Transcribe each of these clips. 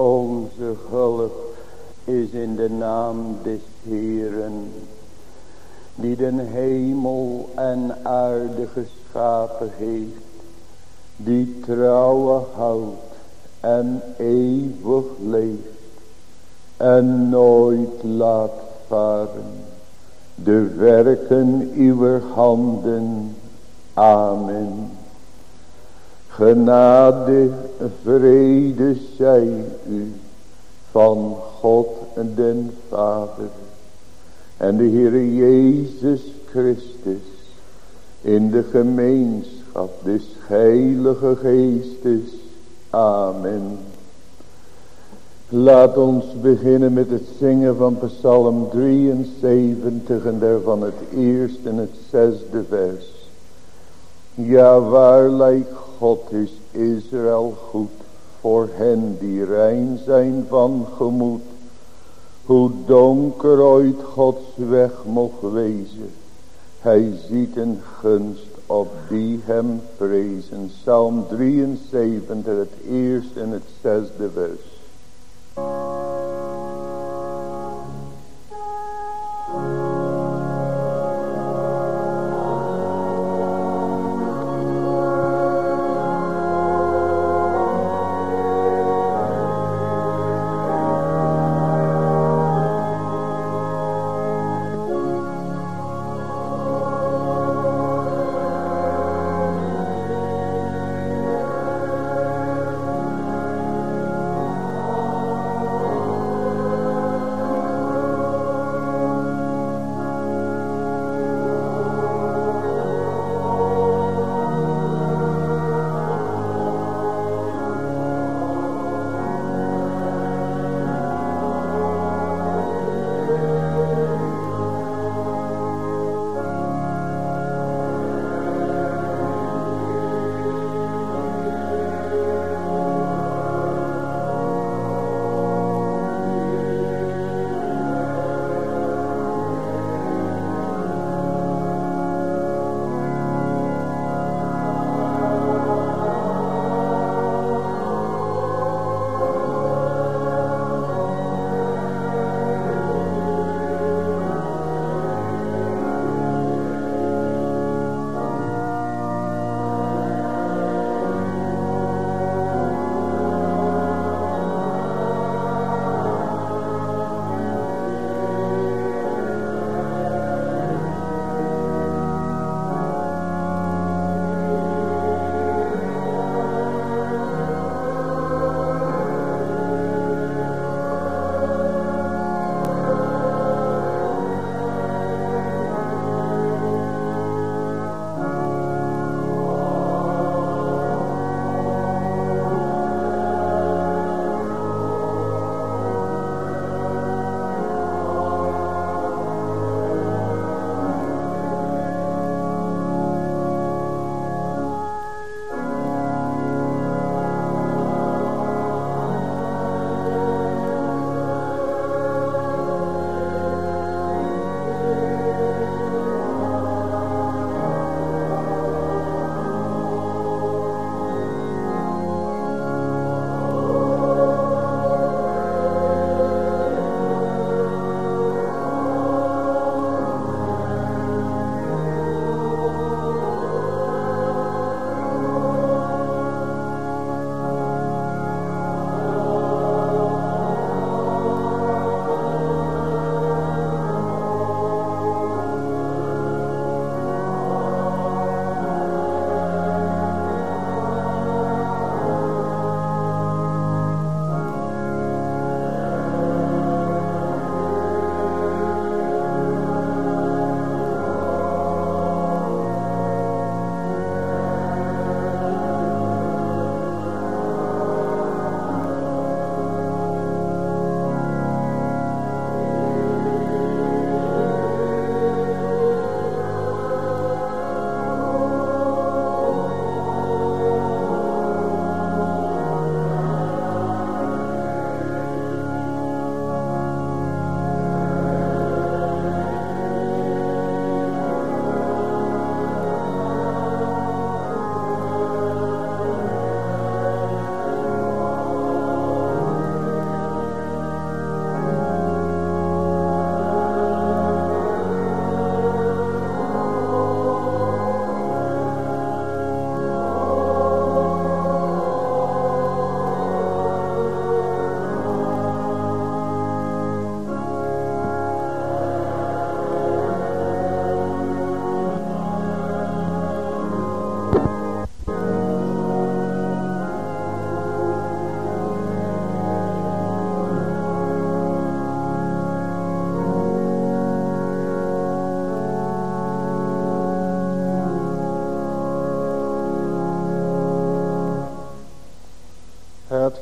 Onze hulp is in de naam des Heeren, die den hemel en aarde geschapen heeft, die trouwe houdt en eeuwig leeft en nooit laat varen de werken uw handen. Amen. Genade, vrede zij u van God en den Vader en de Heer Jezus Christus in de gemeenschap des Heilige Geestes. Amen. Laat ons beginnen met het zingen van Psalm 73 en daarvan het eerste en het zesde vers. Ja, waarlijk God is Israël goed voor hen die rein zijn van gemoed. Hoe donker ooit Gods weg mocht wezen. Hij ziet een gunst op die hem prezen. Psalm 73, het eerste en het zesde vers.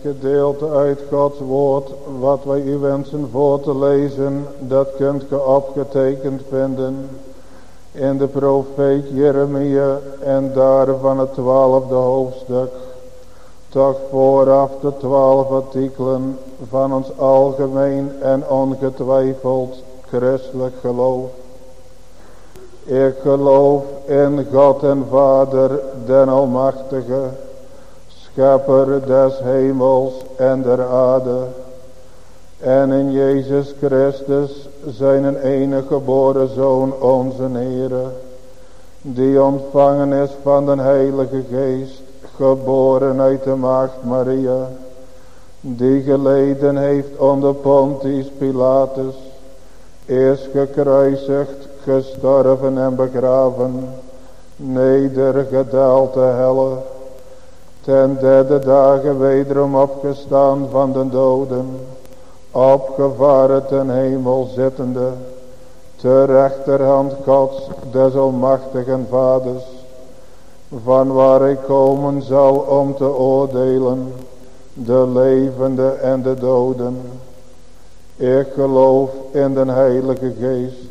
Gedeelte uit Gods woord wat wij u wensen voor te lezen, dat kunt ge opgetekend vinden in de profeet Jeremia en daarvan het twaalfde hoofdstuk. Toch vooraf de twaalf artikelen van ons algemeen en ongetwijfeld christelijk geloof. Ik geloof in God en Vader, den Almachtige, schepper des hemels en der aarde. En in Jezus Christus, zijn enige geboren Zoon, onze Heere, die ontvangen is van den Heilige Geest, geboren uit de maagd Maria, die geleden heeft onder Pontius Pilatus, is gekruisigd, gestorven en begraven, nedergedaald te helle, ten derde dagen wederom opgestaan van de doden, opgevaren ten hemel zittende, ter rechterhand Gods des almachtigen vaders, van waar hij komen zal om te oordelen, de levende en de doden. Ik geloof in den heilige geest.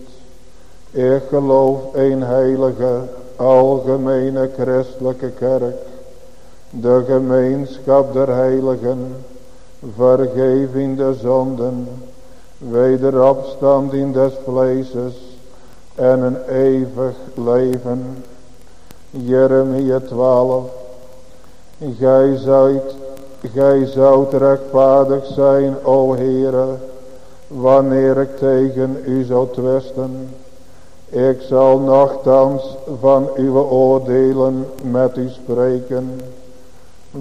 Ik geloof een heilige, algemene christelijke kerk. De gemeenschap der heiligen, vergeving der zonden, wederopstanding des vleeses en een eeuwig leven. Jeremia 12. Gij zijt, gij zoudt rechtvaardig zijn, o Heere, wanneer ik tegen u zou twisten. Ik zal nogthans van uw oordelen met u spreken.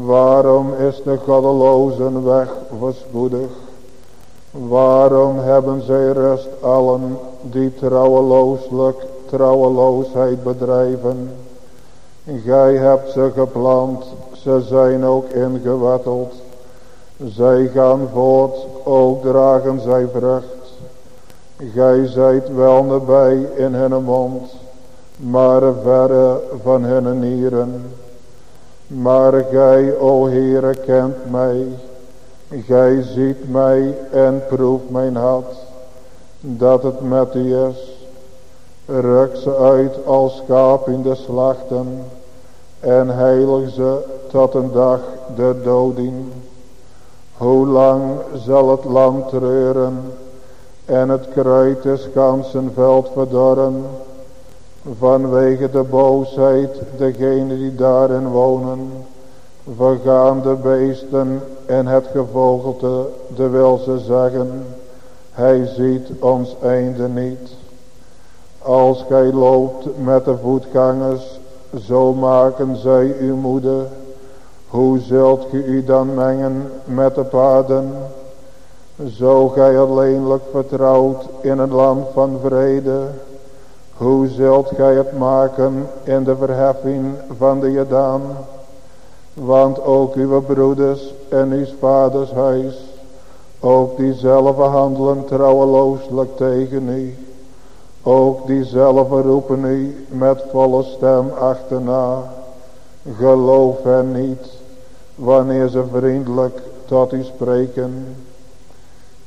Waarom is de goddelozen weg verspoedig? Waarom hebben zij rust allen die trouwelooslijk trouweloosheid bedrijven? Gij hebt ze geplant, ze zijn ook ingewetteld. Zij gaan voort, ook dragen zij vrucht. Gij zijt wel nabij in hun mond, maar verre van hun nieren. Maar gij, o Heere, kent mij. Gij ziet mij en proeft mijn hart, dat het met u is. Ruk ze uit als schaap in de slachten en heilig ze tot een dag der doding. Hoe lang zal het land treuren en het kruid des ganzen veld verdorren, vanwege de boosheid degene die daarin wonen, vergaande beesten en het gevogelte, de wil ze zeggen, hij ziet ons einde niet. Als gij loopt met de voetgangers, zo maken zij uw moeder. Hoe zult ge u dan mengen met de paarden? Zo gij alleenlijk vertrouwt in een land van vrede. Hoe zult gij het maken in de verheffing van de Jordaan? Want ook uw broeders en uw vaders huis, ook diezelfde handelen trouwelooselijk tegen u. Ook diezelfde roepen u met volle stem achterna. Geloof hen niet, wanneer ze vriendelijk tot u spreken.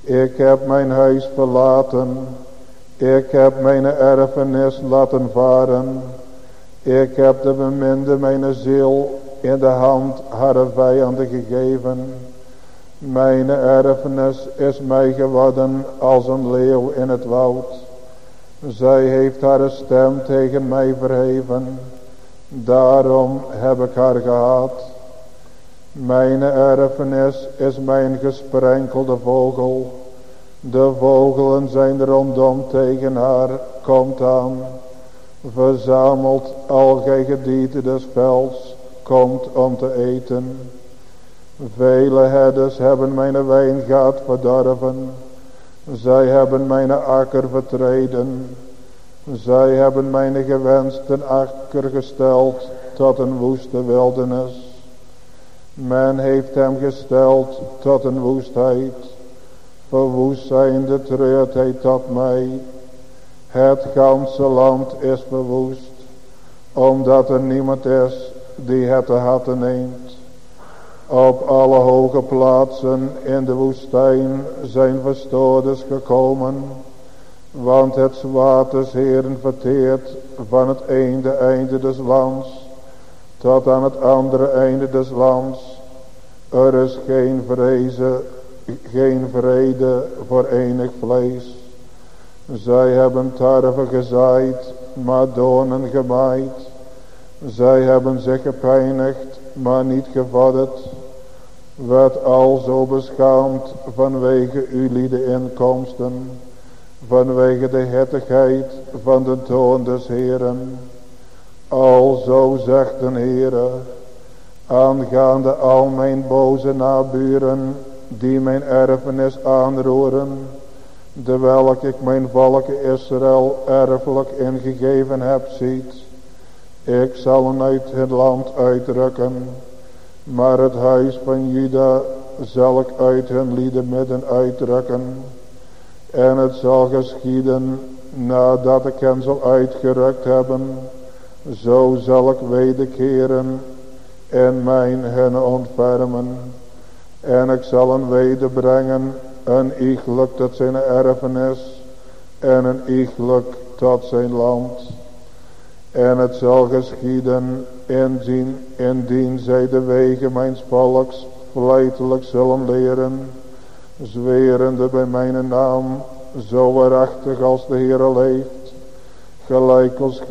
Ik heb mijn huis verlaten. Ik heb mijn erfenis laten varen. Ik heb de beminde mijn ziel in de hand haar vijanden gegeven. Mijn erfenis is mij geworden als een leeuw in het woud. Zij heeft haar stem tegen mij verheven. Daarom heb ik haar gehad. Mijn erfenis is mijn gesprenkelde vogel. De vogelen zijn rondom tegen haar. Komt aan. Verzamelt al gij gedierte des velds. Komt om te eten. Vele herders hebben mijn wijngaard verdorven. Zij hebben mijn akker vertreden. Zij hebben mijn gewenste akker gesteld tot een woeste wildernis. Men heeft hem gesteld tot een woestheid. Verwoest zijnde treurt hij tot mij. Het ganse land is verwoest. Omdat er niemand is die het te harten neemt. Op alle hoge plaatsen in de woestijn zijn verstoorders gekomen. Want het zwaard Heeren verteert van het ene einde des lands tot aan het andere einde des lands. Er is geen vreze, geen vrede voor enig vlees. Zij hebben tarwe gezaaid, maar donen gemaaid. Zij hebben zich gepijnigd, maar niet gevadderd. Werd alzo beschaamd vanwege uw lieden inkomsten. Vanwege de hettigheid van de toon des Heeren. Alzo zegt de Heere. Aangaande al mijn boze naburen. Die mijn erfenis aanroeren. Welke ik mijn volk Israël erfelijk ingegeven heb ziet. Ik zal hen uit het land uitrukken. Maar het huis van Juda zal ik uit hun lieden midden uitrukken. En het zal geschieden nadat ik hen zal uitgerukt hebben. Zo zal ik wederkeren en mijn hen ontfermen. En ik zal hen wederbrengen een iegelijk tot zijn erfenis en een iegelijk tot zijn land. En het zal geschieden indien, indien zij de wegen mijn volks vlijtelijk zullen leren, zwerende bij mijn naam, zo waarachtig als de Heer leeft, gelijk als,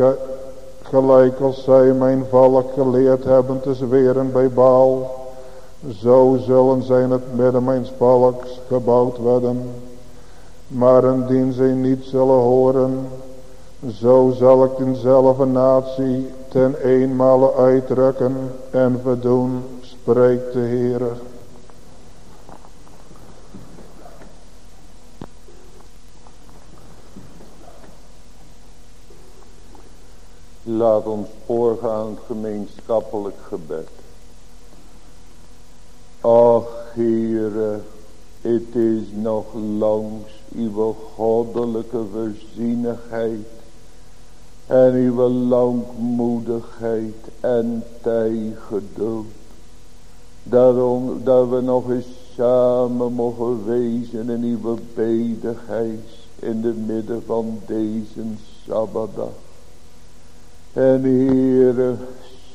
gelijk als zij mijn volk geleerd hebben te zweren bij Baal, zo zullen zij in het midden mijn volks gebouwd worden. Maar indien zij niet zullen horen, zo zal ik dezelfde natie ten eenmale uitdrukken en verdoen, spreekt de Heer. Laat ons voorgaan gemeenschappelijk gebed. Ach, Heere, het is nog langs uw goddelijke voorzienigheid en uw langmoedigheid en tijgeduld. Daarom dat we nog eens samen mogen wezen in uw bedigheid in de midden van deze Sabbatdag. En Heere,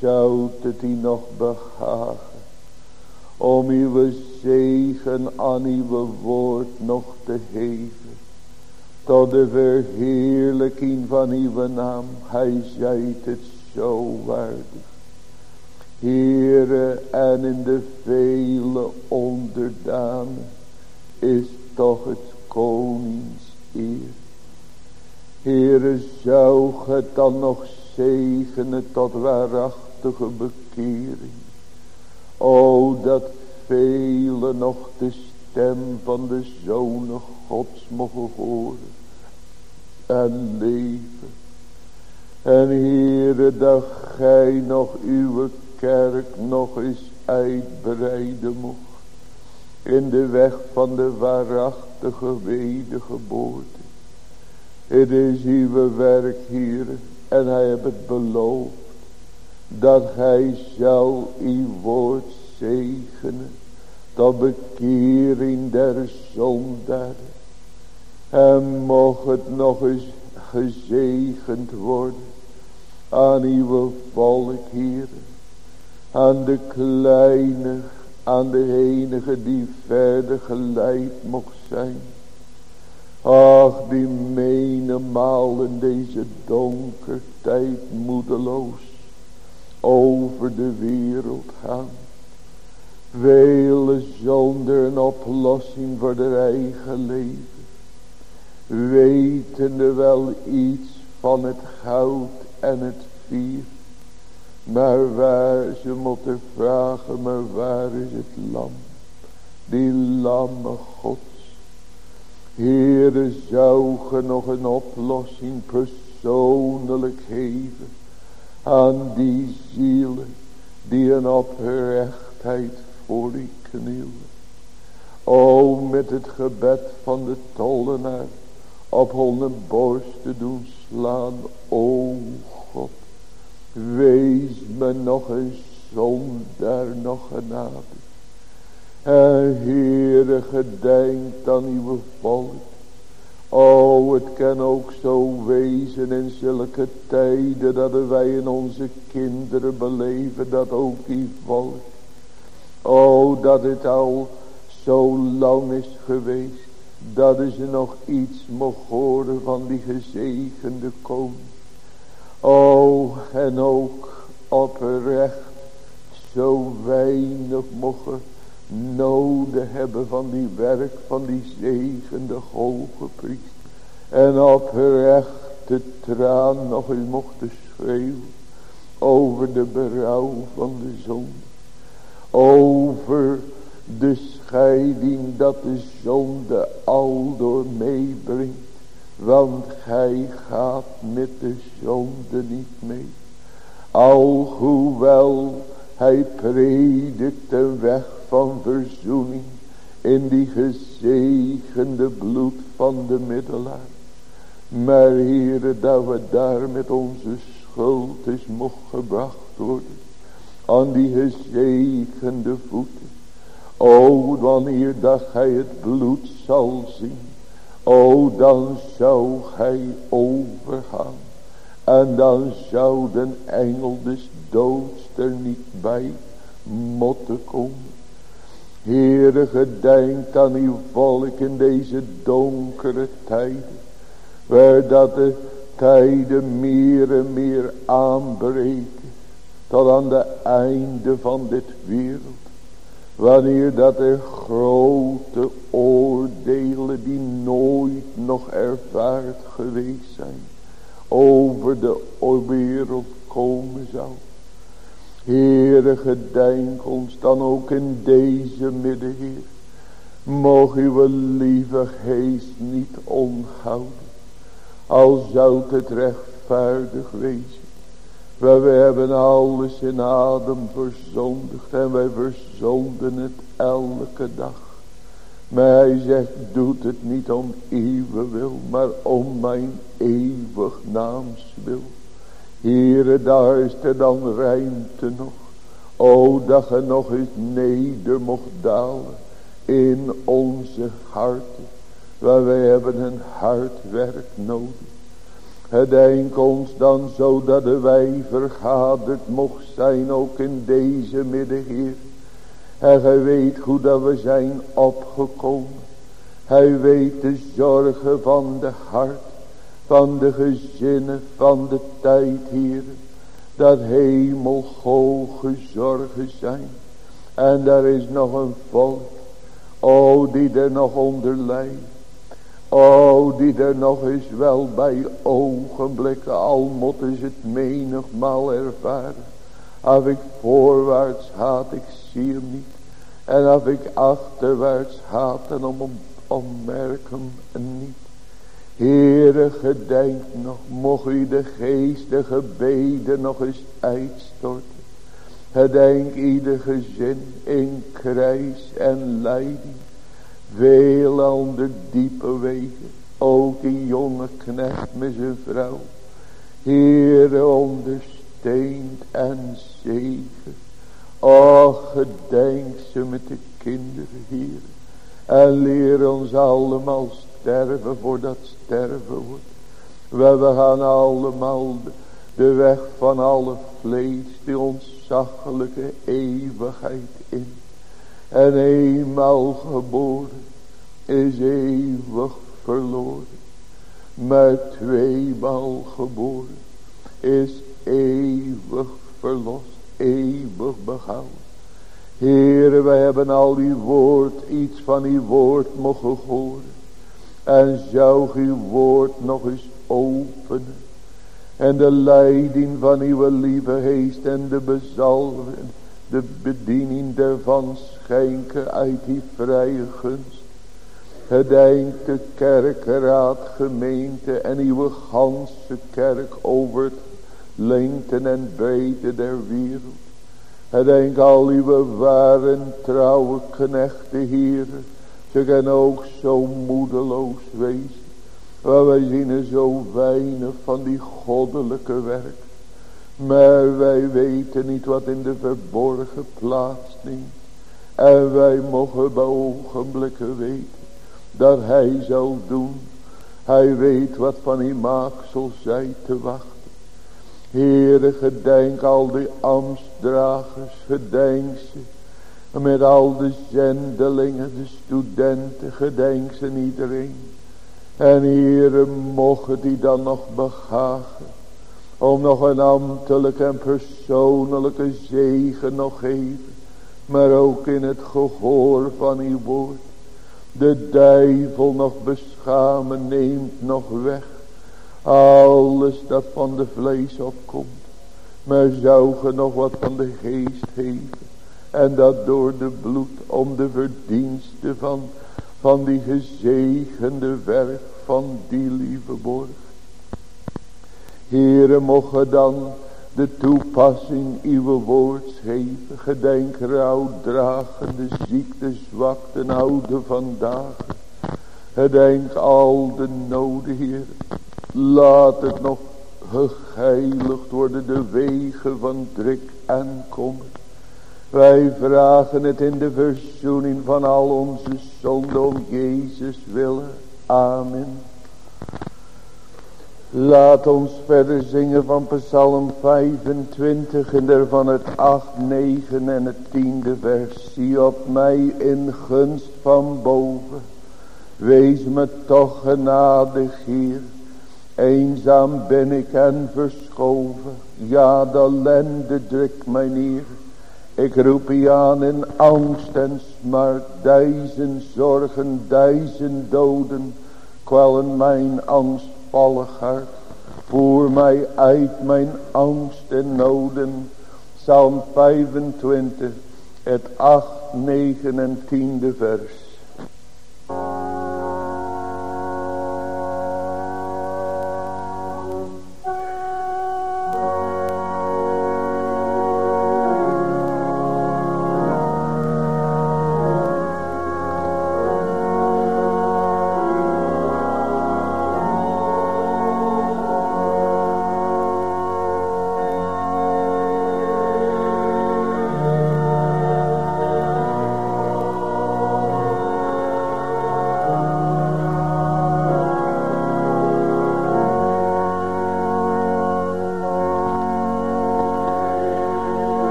zou het u nog behagen om uw zegen aan uw woord nog te geven tot de verheerlijking van uw naam. Hij zei het zo waardig. Heere, en in de vele onderdanen is toch het konings eer. Heere, zou het dan nog zegenen tot waarachtige bekering. O, dat vele nog de stem van de Zonen Gods mogen horen en leven. En Heere, dat gij nog uw kerk nog eens uitbreiden mocht. In de weg van de waarachtige wedergeboorte. Het is uw werk, hier En hij heeft het beloofd. Dat gij zou uw woord zegenen. Tot bekering der zondaren. En mocht het nog eens gezegend worden. Aan uw volk, hier. Aan de kleine, aan de enige die verder geleid mocht zijn. Ach, die menigmaal in deze donker tijd moedeloos over de wereld gaan. Vele zonder een oplossing voor de eigen leven wetende wel iets van het goud en het vier. Maar waar ze moeten vragen, maar waar is het lam? Die lamme gods. Heere, zou nog een oplossing persoonlijk geven aan die zielen die een oprechtheid voor u knielen. O, met het gebed van de tollenaar op hun borst te doen slaan. O God, wees me nog een zondaar nog genade. En Heere, gedenkt aan uw volk. O, het kan ook zo wezen in zulke tijden dat wij in onze kinderen beleven dat ook die volk. O, dat het al zo lang is geweest dat ze nog iets mocht horen van die gezegende koning. O, en ook oprecht zo weinig mochten noden hebben van die werk van die zegende hoge priester. En oprechte traan nog eens mochten schreeuwen over de berouw van de zon. Over de scheiding dat de zonde al door meebrengt. Want gij gaat met de zonde niet mee. Alhoewel hij predikt een weg van verzoening in die gezegende bloed van de middelaar. Maar Heere, dat we daar met onze schuld is mocht gebracht worden. Aan die gezegende voeten. O, wanneer dat gij het bloed zal zien. O, dan zou gij overgaan. En dan zou de engel des doods er niet bij motten komen. Heere, gedenk aan uw volk in deze donkere tijden. Waar dat de tijden meer en meer aanbreken. Tot aan de einde van dit wereld. Wanneer dat er grote oordelen die nooit nog ervaard geweest zijn. Over de wereld komen zou. Heere, gedenk ons dan ook in deze midden, Heer. Mocht uw lieve geest niet onthouden. Al zou het rechtvaardig wezen. Maar we hebben alles in adem verzondigd. En wij verzonden het elke dag. Maar hij zegt, doet het niet om eeuwig wil. Maar om mijn eeuwig naams wil. Heere, daar is er dan ruimte nog. O, dat je nog eens neder mocht dalen in onze harten. Waar wij hebben een hardwerk nodig. Gedenk ons dan zo dat wij vergaderd mocht zijn ook in deze midden, Heer. En gij weet hoe dat we zijn opgekomen. Hij weet de zorgen van de hart van de gezinnen van de tijd, hier, dat hemelhoge zorgen zijn. En daar is nog een volk, o die er nog onder lijdt. O die er nog eens wel bij ogenblikken, al moeten ze het menigmaal ervaren. Als ik voorwaarts haat, ik zie hem niet. En als ik achterwaarts haat, dan om, ommerk hem niet. Heere, gedenk nog, mocht u de geestige beden nog eens uitstorten. Gedenk ieder gezin in kruis en leiding. Veel ander diepe wegen. Ook die jonge knecht met zijn vrouw. Heere, ondersteunt en zegen. Och, gedenk ze met de kinderen, Heer. En leer ons allemaal sterven voordat sterven wordt. We, gaan allemaal de weg van alle vlees, die ontzaglijke eeuwigheid in. En eenmaal geboren is eeuwig verloren. Maar tweemaal geboren is eeuwig verlost, eeuwig behouden. Heere, wij hebben al uw woord, iets van uw woord mogen horen. En zou uw woord nog eens openen. En de leiding van uw lieve geest en de bezalven, de bediening daarvan schenken uit die vrije gunst. Gedenk de kerkraad, gemeente en uw ganse kerk over het lengte en breedte der wereld. Gedenk al uw ware trouwe knechten, heren ze kan ook zo moedeloos wezen. Maar wij zien er zo weinig van die goddelijke werk. Maar wij weten niet wat in de verborgen plaats neemt. En wij mogen bij ogenblikken weten dat hij zal doen. Hij weet wat van die maaksel zij te wachten. Heere, gedenk al die ambtsdragers, gedenk ze. Met al de zendelingen, de studenten, gedenk ze iedereen. En Heere, mogen die dan nog begagen. Om nog een ambtelijke en persoonlijke zegen nog geven. Maar ook in het gehoor van uw woord. De duivel nog beschamen neemt nog weg. Alles dat van de vlees opkomt. Maar zou ge nog wat van de geest geven. En dat door de bloed om de verdiensten van, van die gezegende werk van die lieve borg. Heere mogen dan de toepassing uw woord geven. Gedenk rouw, dragende, ziekte, zwakte, oude vandaag. Gedenk al de noden, Heer. Laat het nog geheiligd worden de wegen van druk en kommer. Wij vragen het in de verzoening van al onze zonden om Jezus willen. Amen. Laat ons verder zingen van Psalm 25 en daarvan het 8, 9 en het tiende vers. Zie op mij in gunst van boven. Wees me toch genadig hier. Eenzaam ben ik en verschoven. Ja, de ellende drukt mij neer. Ik roep je aan in angst en smart. Duizend zorgen, duizend doden. Kwellen mijn angstvallig hart. Voer mij uit mijn angst en noden. Psalm 25, het 8, 9 en 10 vers.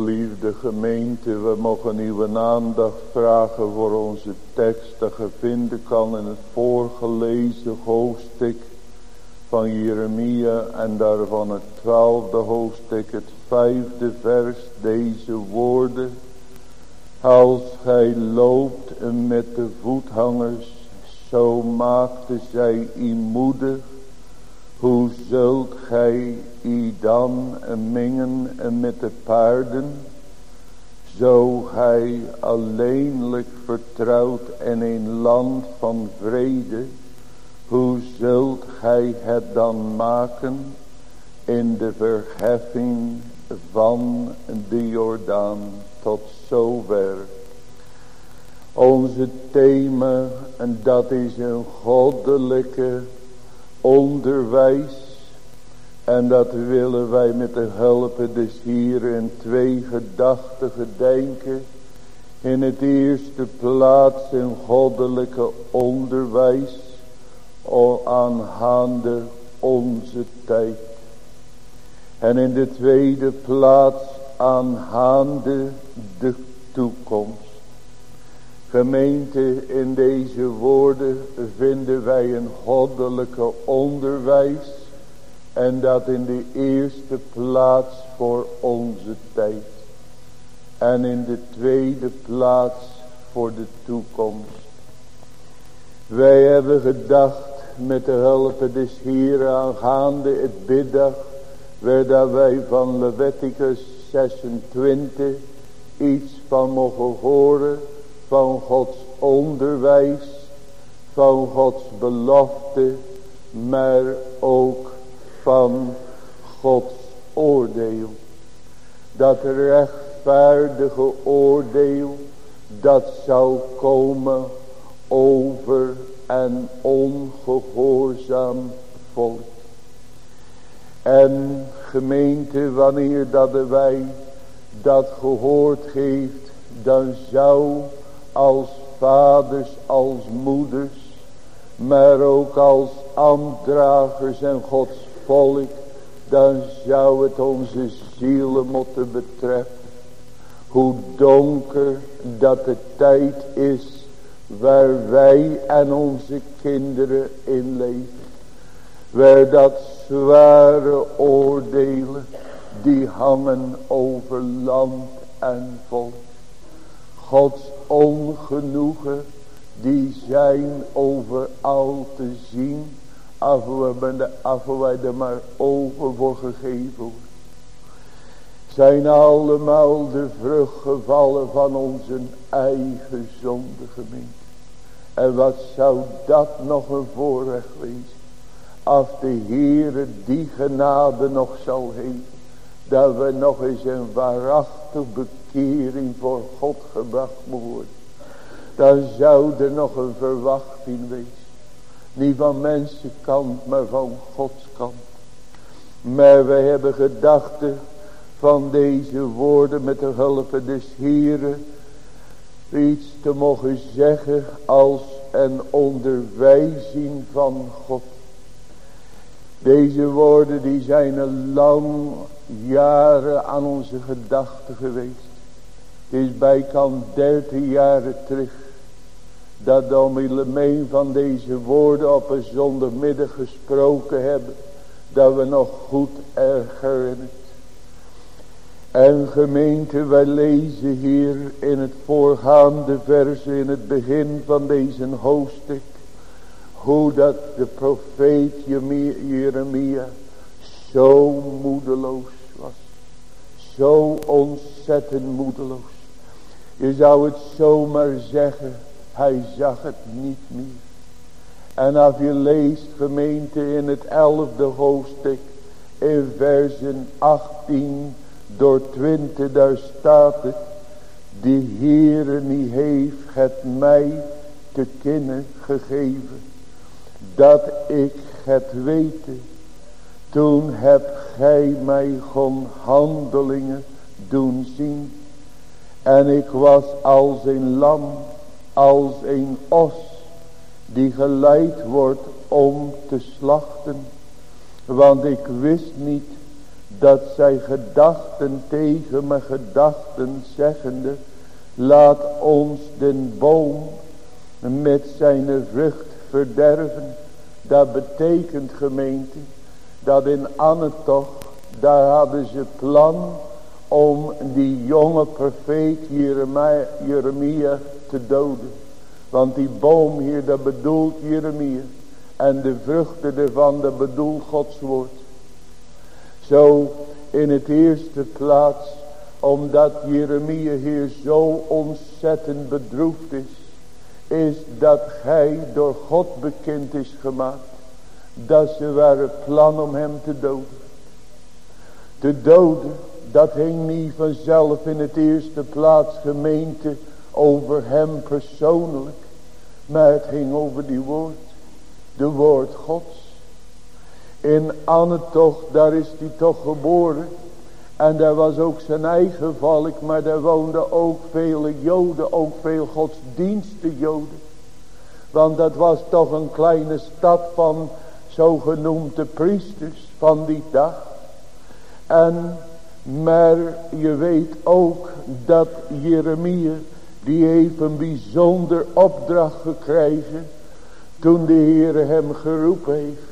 Geliefde gemeente, we mogen uw aandacht vragen voor onze tekst dat je vinden kan in het voorgelezen hoofdstuk van Jeremia en daarvan het twaalfde hoofdstuk, het vijfde vers, deze woorden. Als gij loopt met de voethangers, zo maakte zij u moedig. Hoe zult gij u dan mengen met de paarden? Zo gij alleenlijk vertrouwt in een land van vrede. Hoe zult gij het dan maken in de verheffing van de Jordaan tot zover. Onze thema en dat is een goddelijke onderwijs. En dat willen wij met de hulp dus hier in twee gedachten gedenken. In het eerste plaats een goddelijke onderwijs aangaande onze tijd. En in de tweede plaats aangaande de toekomst. Gemeente, in deze woorden vinden wij een goddelijke onderwijs. En dat in de eerste plaats voor onze tijd. En in de tweede plaats voor de toekomst. Wij hebben gedacht met de hulp des hier aangaande het biddag. Waar wij van Leviticus 26 iets van mogen horen van Gods onderwijs, van Gods belofte, maar ook van Gods oordeel. Dat rechtvaardige oordeel, dat zou komen over en ongehoorzaam volk. En gemeente, wanneer dat wij dat gehoord heeft, dan zou als vaders, als moeders, maar ook als ambtdragers en Gods volk, dan zou het onze zielen moeten betreffen. Hoe donker dat de tijd is waar wij en onze kinderen in leven. Waar dat zware oordelen die hangen over land en volk. Gods ongenoegen die zijn overal te zien. Af wij er maar ogen voor gegeven. Zijn allemaal de vrucht gevallen van onze eigen zonde gemeente. En wat zou dat nog een voorrecht wezen. Als de Heere die genade nog zal geven. Dat we nog eens een waarachtig bekering voor God gebracht worden. Dan zou er nog een verwachting wezen. Niet van mensenkant, maar van Gods kant. Maar we hebben gedachten van deze woorden met de hulp des Heren. Iets te mogen zeggen als een onderwijzing van God. Deze woorden die zijn een lang jaren aan onze gedachten geweest. Is bijkant dertig jaren terug. Dat dominee van deze woorden op een zondagmiddag gesproken hebben. Dat we nog goed ergeren. En gemeente, wij lezen hier in het voorgaande verse, in het begin van deze hoofdstuk. Hoe dat de profeet Jeremia zo moedeloos was. Zo ontzettend moedeloos. Je zou het zomaar zeggen. Hij zag het niet meer. En als je leest gemeente in het elfde hoofdstuk. In versen 18 door 20 daar staat het. De Heere niet heeft het mij te kennen gegeven. Dat ik het weten. Toen hebt gij mij gewoon handelingen doen zien. En ik was als een lam, als een os, die geleid wordt om te slachten. Want ik wist niet Dat zij gedachten tegen mijn gedachten zeggende. Laat ons den boom met zijn vrucht verderven. Dat betekent gemeente. Dat in Annetoch. Daar hadden ze plan om die jonge profeet Jeremia, te doden. Want die boom hier, dat bedoelt Jeremia. En de vruchten ervan, dat bedoelt Gods woord. Zo in het eerste plaats, omdat Jeremia hier zo ontzettend bedroefd is. Is dat hij door God bekend is gemaakt. Dat ze waren plan om hem te doden. Te doden, dat hing niet vanzelf in het eerste plaats gemeente over hem persoonlijk. Maar het ging over die woord. De woord gods. In Annetoch, daar is hij toch geboren. En daar was ook zijn eigen volk. Maar daar woonden ook vele joden. Ook veel godsdiensten joden. Want dat was toch een kleine stad van zogenoemde priesters van die dag. En maar je weet ook dat Jeremia die heeft een bijzonder opdracht gekregen. Toen de Heer hem geroepen heeft.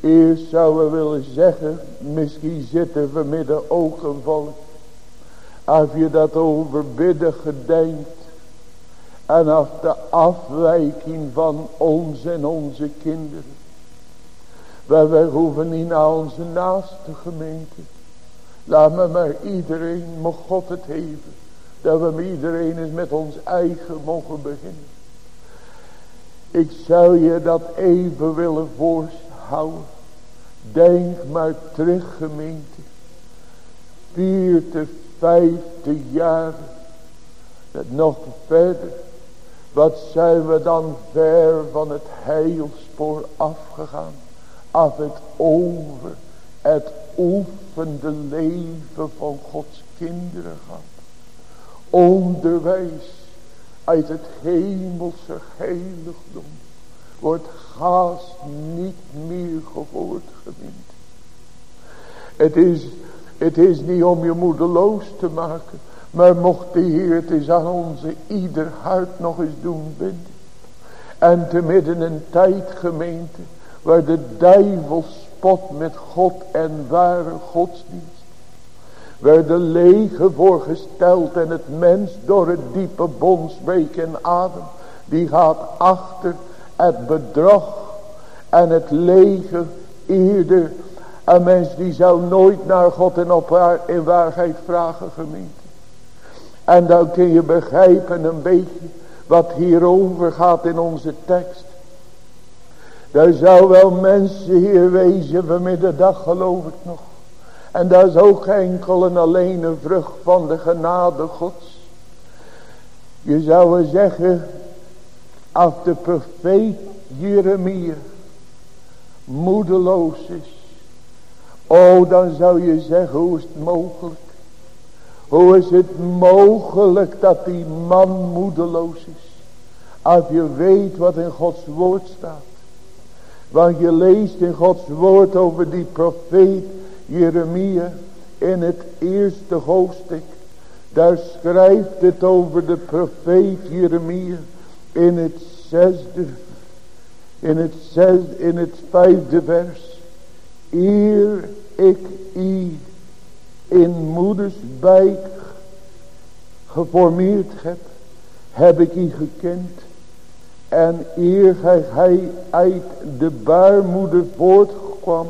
Eerst zouden we willen zeggen. Misschien zit er vanmiddag ook een volk. Als je dat over bidden gedenkt. En af de afwijking van ons en onze kinderen. Wij, wij hoeven niet naar onze naaste gemeente. Laat me maar iedereen, mocht God het geven. Dat we iedereen eens met ons eigen mogen beginnen. Ik zou je dat even willen voorhouden. Denk maar terug gemeente. Vierde, vijfde jaar. Dat nog verder. Wat zijn we dan ver van het heilspoor afgegaan. Af het over. Het oefende leven van Gods kinderen gehad onderwijs uit het hemelse heiligdom wordt haast niet meer gehoord gemeente. Het is, het is niet om je moedeloos te maken, maar mocht de Heer het is aan onze ieder hart nog eens doen binden. En te midden een tijd gemeente, waar de duivel spot met God en ware godsdienst werden lege voorgesteld en het mens door het diepe bondsweek en adem. Die gaat achter het bedrog en het lege eerder. Een mens die zou nooit naar God en op in waarheid vragen gemeente. En dan kun je begrijpen een beetje wat hierover gaat in onze tekst. Er zou wel mensen hier wezen vanmiddag geloof ik nog. En dat is ook enkel en alleen een vrucht van de genade gods. Je zou zeggen, als de profeet Jeremia moedeloos is. Oh, dan zou je zeggen, hoe is het mogelijk? Hoe is het mogelijk dat die man moedeloos is? Als je weet wat in Gods woord staat. Want je leest in Gods woord over die profeet Jeremia in het eerste hoofdstuk. Daar schrijft het over de profeet Jeremia in het zesde, in het zesde, in het vijfde vers. Eer ik u in moeders buik geformeerd heb, heb ik u gekend. En eer hij uit de baarmoeder voortkwam,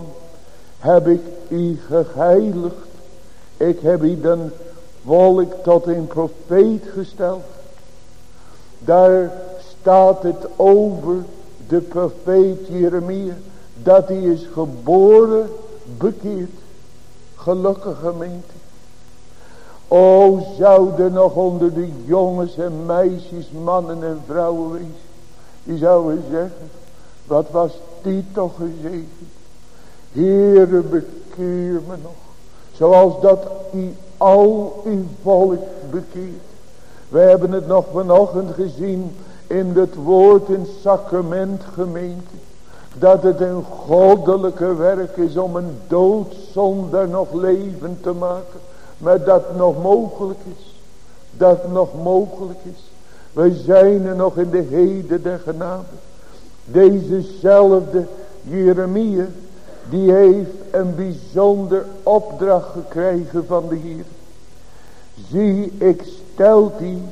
heb ik u geheiligd. Ik heb u dan volk tot een profeet gesteld. Daar staat het over de profeet Jeremia. Dat hij is geboren bekeerd. Gelukkig gemeente. O zou er nog onder de jongens en meisjes, mannen en vrouwen wezen. Die zouden zeggen. Wat was die toch gezegend. Heere bekeer me nog. Zoals dat u al uw volk bekeert. We hebben het nog vanochtend gezien in het woord in sacrament gemeente. Dat het een goddelijke werk is om een doodzonder nog leven te maken. Maar dat nog mogelijk is. Dat nog mogelijk is. Wij zijn er nog in de heden der genade. Dezezelfde Jeremia. Die heeft een bijzonder opdracht gekregen van de Heer. Zie ik stel die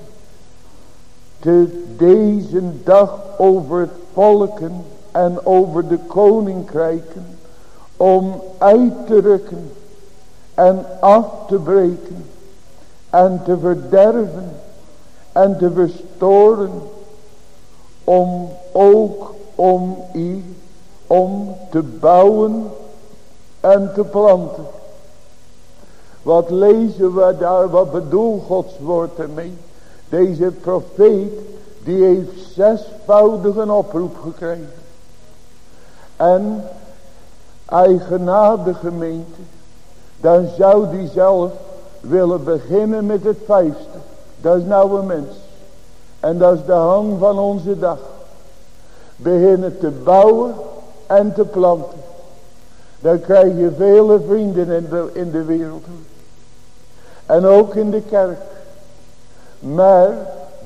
te deze dag over het volken en over de koninkrijken om uit te rukken en af te breken en te verderven en te verstoren om ook om i om te bouwen en te planten. Wat lezen we daar, wat bedoelt Gods woord ermee? Deze profeet, die heeft zesvoudige oproep gekregen. En eigenaarde gemeente, dan zou die zelf willen beginnen met het vijfste. Dat is nou een mens. En dat is de hang van onze dag. Beginnen te bouwen en te planten. Dan krijg je vele vrienden in de, in de wereld. En ook in de kerk. Maar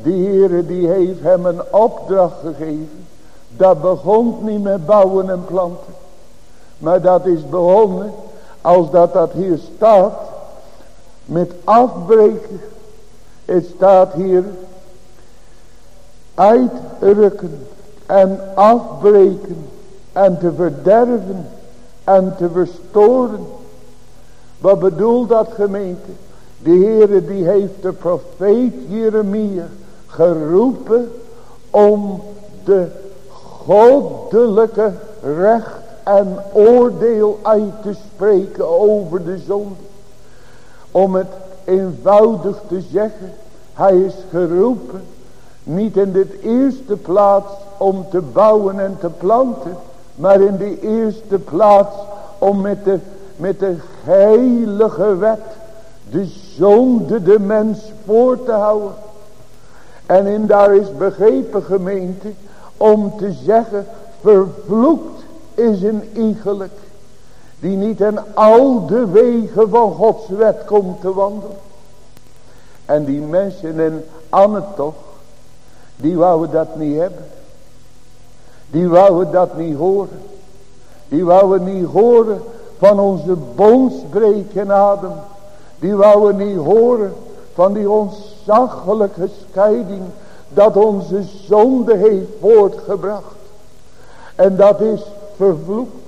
die Heere die heeft hem een opdracht gegeven. Dat begon niet met bouwen en planten. Maar dat is begonnen als dat dat hier staat. Met afbreken. Het staat hier. Uitrukken en afbreken. En te verderven. En te verstoren. Wat bedoelt dat gemeente? De Heere die heeft de profeet Jeremia geroepen om de goddelijke recht en oordeel uit te spreken over de zonde. Om het eenvoudig te zeggen, hij is geroepen niet in de eerste plaats om te bouwen en te planten, maar in de eerste plaats om met de, met de heilige wet de zonde de mens voor te houden. En in daar is begrepen gemeente om te zeggen vervloekt is een iegelijk die niet in al de wegen van Gods wet komt te wandelen. En die mensen in toch, die wouden dat niet hebben. Die wouden dat niet horen. Die wouden niet horen van onze bondsbreken adem die wouden niet horen van die ontzaglijke scheiding dat onze zonde heeft voortgebracht. En dat is vervloekt.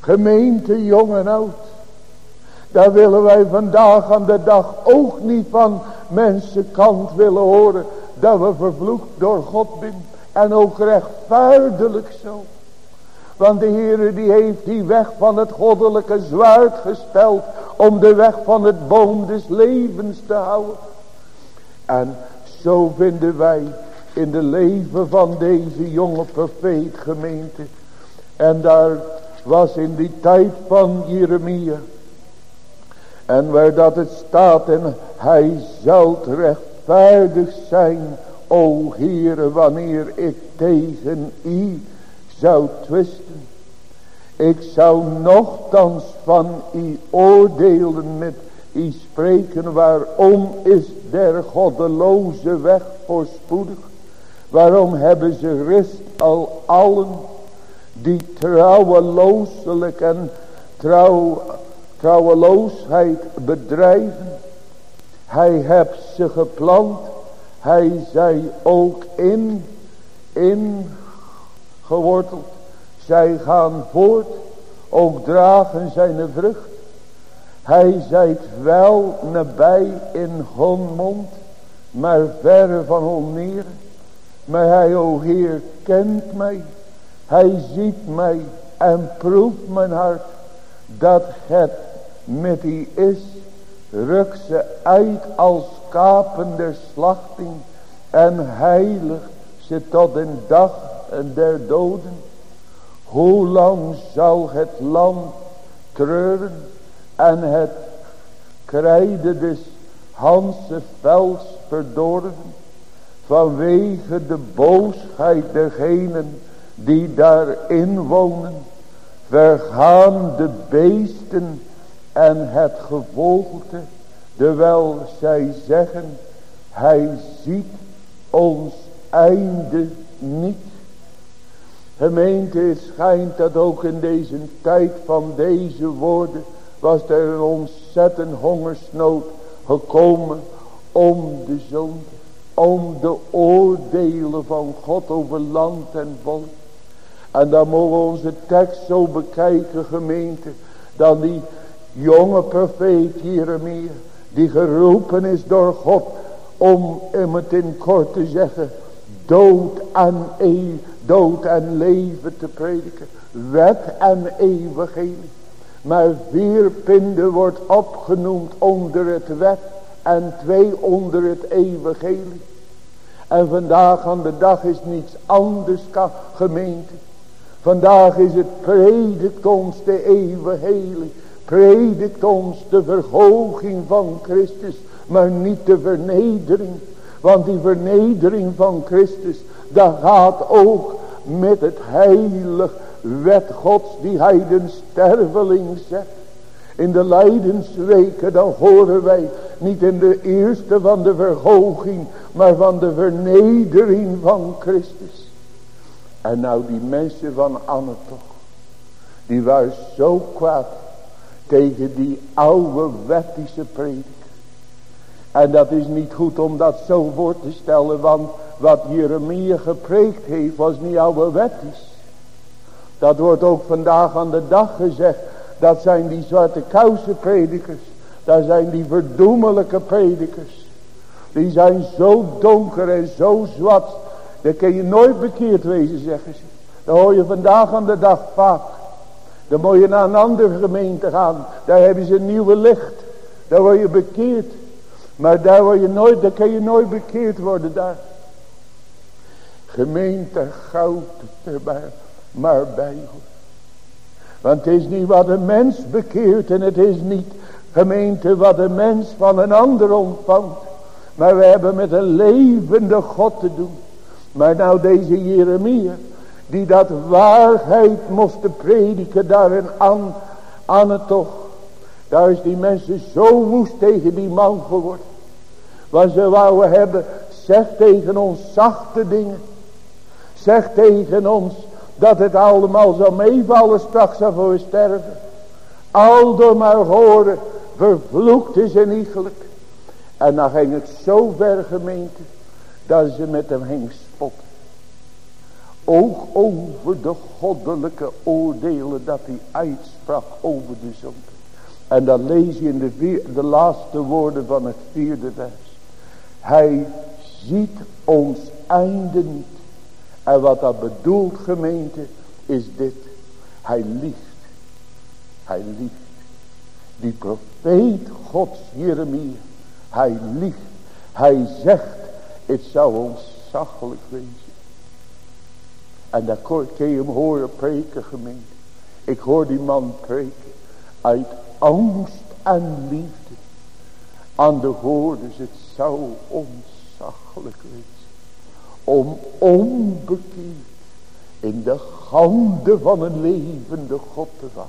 Gemeente jong en oud. Daar willen wij vandaag aan de dag ook niet van mensenkant willen horen. Dat we vervloekt door God zijn. En ook rechtvaardig zo. Want de Heere die heeft die weg van het goddelijke zwaard gesteld. Om de weg van het boom des levens te houden. En zo vinden wij in de leven van deze jonge profeet gemeente. En daar was in die tijd van Jeremia. En waar dat het staat en hij zal rechtvaardig zijn. O Heere wanneer ik tegen u zou twisten. Ik zou nogthans van u oordelen met u spreken. Waarom is der goddeloze weg voorspoedig? Waarom hebben ze rust al allen die trouwelooselijk en trouw, trouweloosheid bedrijven? Hij hebt ze geplant. Hij zij ook in, in geworteld. Zij gaan voort, ook dragen zijn vrucht. Hij zijt wel nabij in hun mond, maar verre van hun neer. Maar hij, o Heer, kent mij. Hij ziet mij en proeft mijn hart. Dat het met die is, rukt ze uit als kapen der slachting. En heilig ze tot een dag der doden. Hoe lang zal het land treuren en het krijde des Hanse vels verdorven. Vanwege de boosheid dergenen die daarin wonen, vergaan de beesten en het gevogelte, terwijl zij zeggen, hij ziet ons einde niet. Gemeente, schijnt dat ook in deze tijd van deze woorden was er een ontzettend hongersnood gekomen om de zonde, om de oordelen van God over land en volk. En dan mogen we onze tekst zo bekijken gemeente, dan die jonge profeet Jeremia, die geroepen is door God om hem het in kort te zeggen, dood en, e dood en leven te prediken, wet en evangelie. Maar vier pinden wordt opgenoemd onder het wet en twee onder het evangelie. En vandaag aan de dag is niets anders gemeente. Vandaag is het predikt ons de evangelie. Predikt ons de verhoging van Christus. Maar niet de vernedering. Want die vernedering van Christus. Dat gaat ook met het heilig wet gods die hij den sterveling zet. In de lijdensweken dan horen wij niet in de eerste van de verhoging, maar van de vernedering van Christus. En nou die mensen van Anne toch, die waren zo kwaad tegen die oude wettische prediker. En dat is niet goed om dat zo voor te stellen, want wat Jeremia gepreekt heeft was niet oude wettisch. Dat wordt ook vandaag aan de dag gezegd. Dat zijn die zwarte kousen predikers. Dat zijn die verdoemelijke predikers. Die zijn zo donker en zo zwart. Dan kun je nooit bekeerd wezen zeggen ze. Dat hoor je vandaag aan de dag vaak. Dan moet je naar een andere gemeente gaan. Daar hebben ze een nieuwe licht. Daar word je bekeerd. Maar daar, word je nooit, daar kun je nooit bekeerd worden daar. Gemeente goud erbij maar bij Want het is niet wat een mens bekeert en het is niet gemeente wat een mens van een ander ontvangt. Maar we hebben met een levende God te doen. Maar nou deze Jeremia, die dat waarheid moest prediken daarin aan, aan het toch. Daar is die mensen zo woest tegen die man geworden. Wat ze wouden hebben, zeg tegen ons zachte dingen. Zeg tegen ons dat het allemaal zou meevallen straks voor sterven. Al door maar horen, vervloekt is en iegelijk. En dan ging het zo ver gemeente, dat ze met hem ging Ook over de goddelijke oordelen dat hij uitsprak over de zonde. En dan lees je in de, de laatste woorden van het vierde vers. Hij ziet ons einde niet. En wat dat bedoelt gemeente is dit. Hij liefst. Hij liefst. Die profeet Gods Jeremia. Hij liefst. Hij zegt. Het zou ontzaglijk wezen. En daar kun je hem horen preken gemeente. Ik hoor die man preken. Uit angst en liefde. Aan de hoorders. Het zou ontzaglijk wezen om onbekeerd in de handen van een levende God te vallen.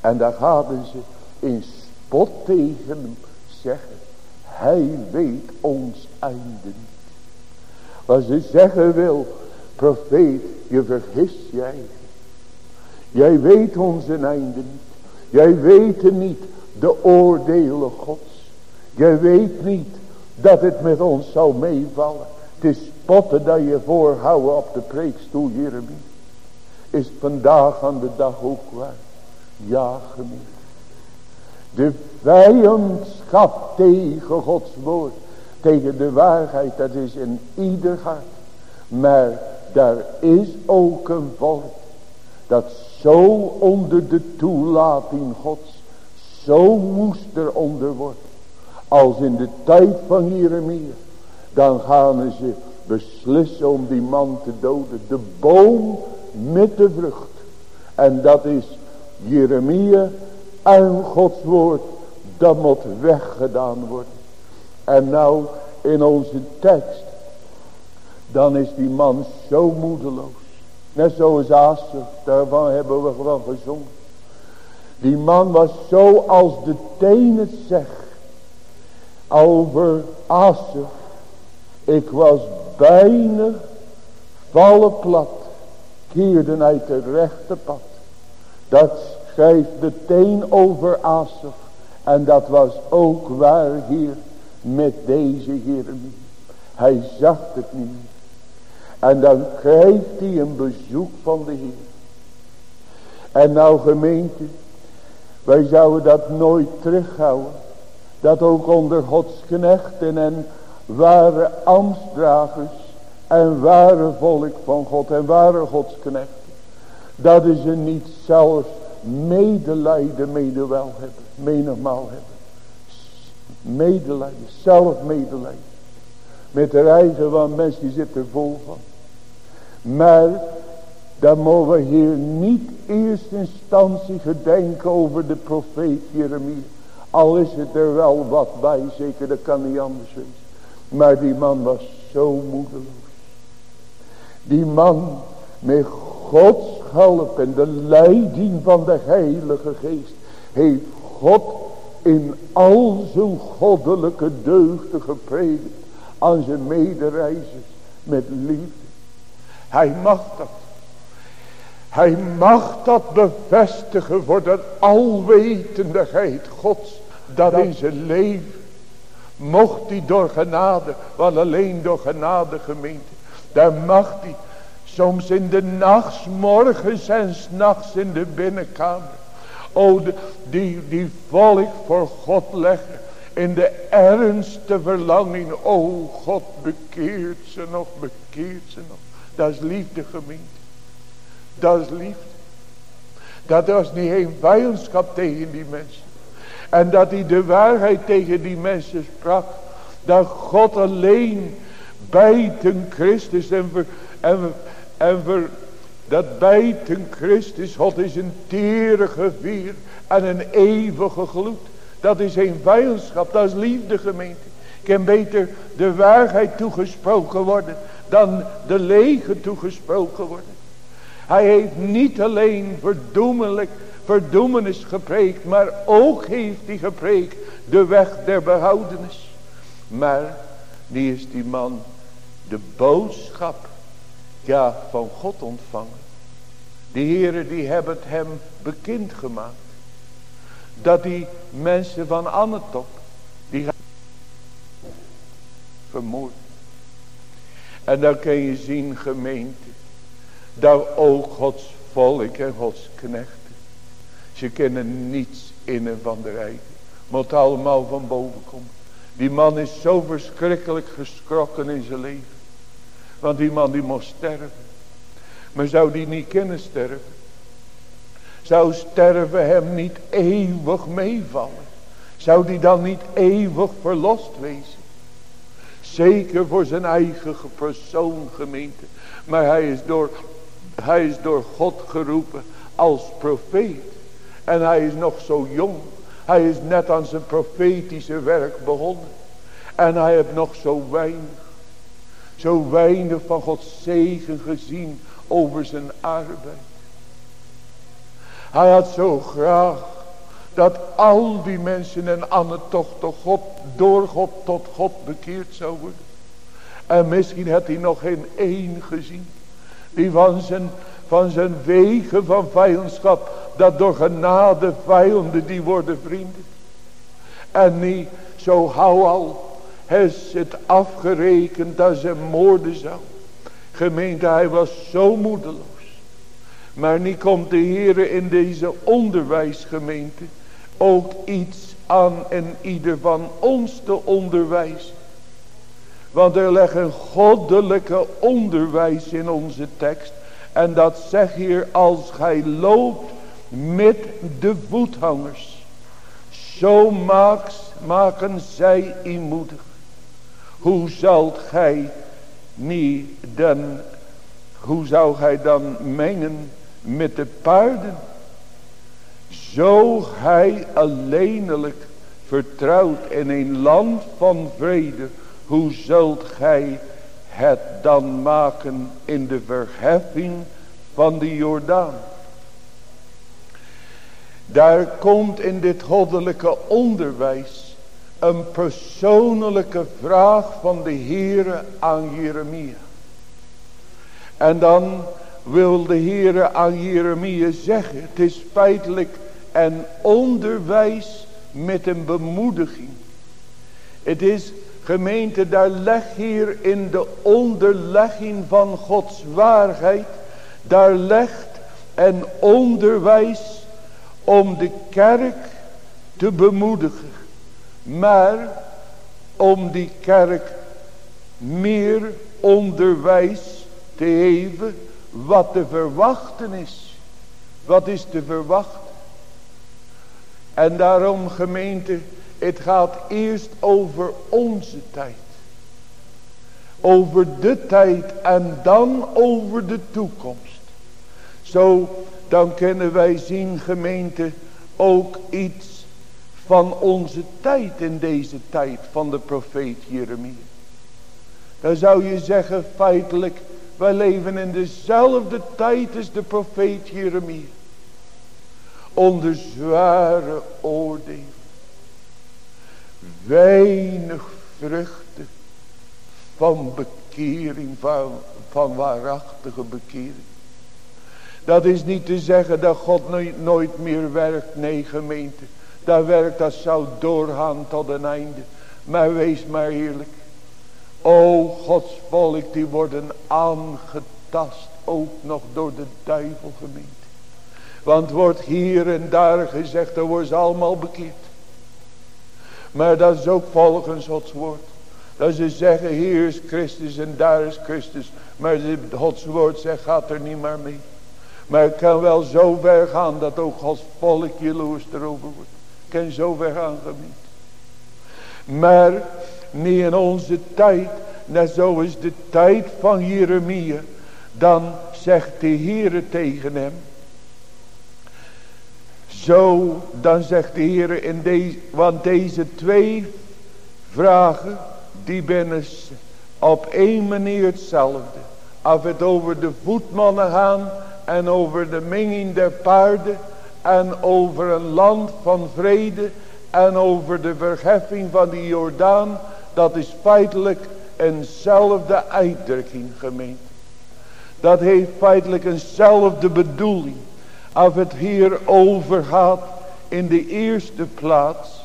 En daar gaan ze in spot tegen hem zeggen, hij weet ons einde. Wat ze zeggen wil, profeet, je vergist jij. Jij weet onze einde niet. Jij weet niet de oordelen gods. Jij weet niet dat het met ons zou meevallen. Het is spotten dat je voorhouden op de preekstoel Jeremie. Is vandaag aan de dag ook waar. Ja gemiddeld. De vijandschap tegen Gods woord. Tegen de waarheid. Dat is in ieder hart. Maar daar is ook een volk. Dat zo onder de toelating Gods. Zo woest eronder wordt. Als in de tijd van Jeremia. Dan gaan ze beslissen om die man te doden. De boom met de vrucht. En dat is Jeremia en Gods woord. Dat moet weggedaan worden. En nou in onze tekst. Dan is die man zo moedeloos. Net zoals Asser, daarvan hebben we gewoon gezongen. Die man was zo als de tenen zegt. Over Asser. Ik was bijna vallen plat. Keerden uit het rechte pad. Dat schrijft de teen over Asser. En dat was ook waar hier met deze Jeremie. Hij zag het niet. En dan krijgt hij een bezoek van de Heer. En nou gemeente, wij zouden dat nooit terughouden. Dat ook onder Gods knechten en ware ambtsdragers en ware volk van God en ware Godsknechten. Dat is er niet zelfs medelijden medewel hebben, menigmaal hebben. Medelijden, zelf medelijden. Met de eigen van mensen die zitten vol van. Maar dan mogen we hier niet eerst instantie gedenken over de profeet Jeremia. Al is het er wel wat bij, zeker dat kan niet anders wezen. Maar die man was zo moedeloos. Die man met Gods hulp en de leiding van de heilige geest. Heeft God in al zijn goddelijke deugden gepredikt. Aan zijn medereizers met liefde. Hij mag dat. Hij mag dat bevestigen voor de alwetendigheid Gods. Dat in zijn leven. Mocht hij door genade. Want alleen door genade gemeente. Daar mag hij. Soms in de nachts, morgens en s'nachts in de binnenkamer. O, die, die volk voor God leggen. In de ernste verlanging. O, God bekeert ze nog, bekeert ze nog. Dat is liefde gemeente. Dat is liefde. Dat was niet een vijandschap tegen die mensen. En dat hij de waarheid tegen die mensen sprak. Dat God alleen bijten Christus en, ver, en, en ver, dat bijten Christus, God is een terige vier en een eeuwige gloed. Dat is een vijandschap, dat is liefde gemeente. Kan beter de waarheid toegesproken worden dan de lege toegesproken worden. Hij heeft niet alleen verdoemelijk, verdoemenis gepreekt, maar ook heeft hij gepreekt de weg der behoudenis. Maar die is die man de boodschap ja, van God ontvangen. De heren die hebben het hem bekend gemaakt. Dat die mensen van Anatop, die gaan vermoord. En dan kun je zien gemeente. Dat ook Gods volk en Gods knechten. Ze kennen niets in en van de rijken. Moet allemaal van boven komen. Die man is zo verschrikkelijk geschrokken in zijn leven. Want die man die moest sterven. Maar zou die niet kunnen sterven? Zou sterven hem niet eeuwig meevallen? Zou die dan niet eeuwig verlost wezen? Zeker voor zijn eigen persoon gemeente. Maar hij is door, hij is door God geroepen als profeet. En hij is nog zo jong. Hij is net aan zijn profetische werk begonnen. En hij heeft nog zo weinig. Zo weinig van Gods zegen gezien over zijn arbeid. Hij had zo graag dat al die mensen en Anne toch tot God, door God tot God bekeerd zou worden. En misschien had hij nog geen één gezien. Die van zijn, van zijn wegen van vijandschap. Dat door genade vijanden die worden vrienden. En niet zo hou al. Is het afgerekend dat ze moorden zou. Gemeente hij was zo moedeloos. Maar niet komt de Heer in deze onderwijsgemeente ook iets aan en ieder van ons te onderwijzen. Want er ligt een goddelijke onderwijs in onze tekst. En dat zegt hier als gij loopt met de voethangers. Zo maken zij moedig. Hoe zult gij niet dan, hoe zou gij dan mengen met de paarden? Zo hij alleenlijk vertrouwt in een land van vrede. Hoe zult gij het dan maken in de verheffing van de Jordaan. Daar komt in dit goddelijke onderwijs een persoonlijke vraag van de Heere aan Jeremia. En dan wil de Heere aan Jeremia zeggen, het is feitelijk een onderwijs met een bemoediging. Het is gemeente, daar leg hier in de onderlegging van Gods waarheid, daar legt een onderwijs om de kerk te bemoedigen. Maar om die kerk meer onderwijs te geven wat te verwachten is. Wat is te verwachten? En daarom gemeente, het gaat eerst over onze tijd. Over de tijd en dan over de toekomst. Zo dan kunnen wij zien gemeente ook iets van onze tijd in deze tijd van de profeet Jeremia. Dan zou je zeggen feitelijk, wij leven in dezelfde tijd als de profeet Jeremia. Onder zware oordelen. Weinig vruchten van bekering, van, van waarachtige bekering. Dat is niet te zeggen dat God nooit, nooit meer werkt. Nee gemeente. Dat werkt dat zou doorgaan tot een einde. Maar wees maar eerlijk. O Gods volk die worden aangetast. Ook nog door de duivel. Want wordt hier en daar gezegd. Dan worden ze allemaal bekeerd. Maar dat is ook volgens Gods woord. Dat ze zeggen hier is Christus en daar is Christus. Maar Gods woord zegt gaat er niet meer mee. Maar het kan wel zo ver gaan dat ook Gods volk jaloers erover wordt. Kan zo ver gaan gebied. Maar niet in onze tijd. Net zoals de tijd van Jeremia. Dan zegt de Heere tegen hem. Zo, dan zegt de Heere in deze, want deze twee vragen, die binnen op één manier hetzelfde. Als het over de voetmannen gaan, en over de menging der paarden en over een land van vrede en over de verheffing van de Jordaan. Dat is feitelijk eenzelfde uitdrukking gemeend. Dat heeft feitelijk eenzelfde bedoeling. Als het hier over gaat in de eerste plaats.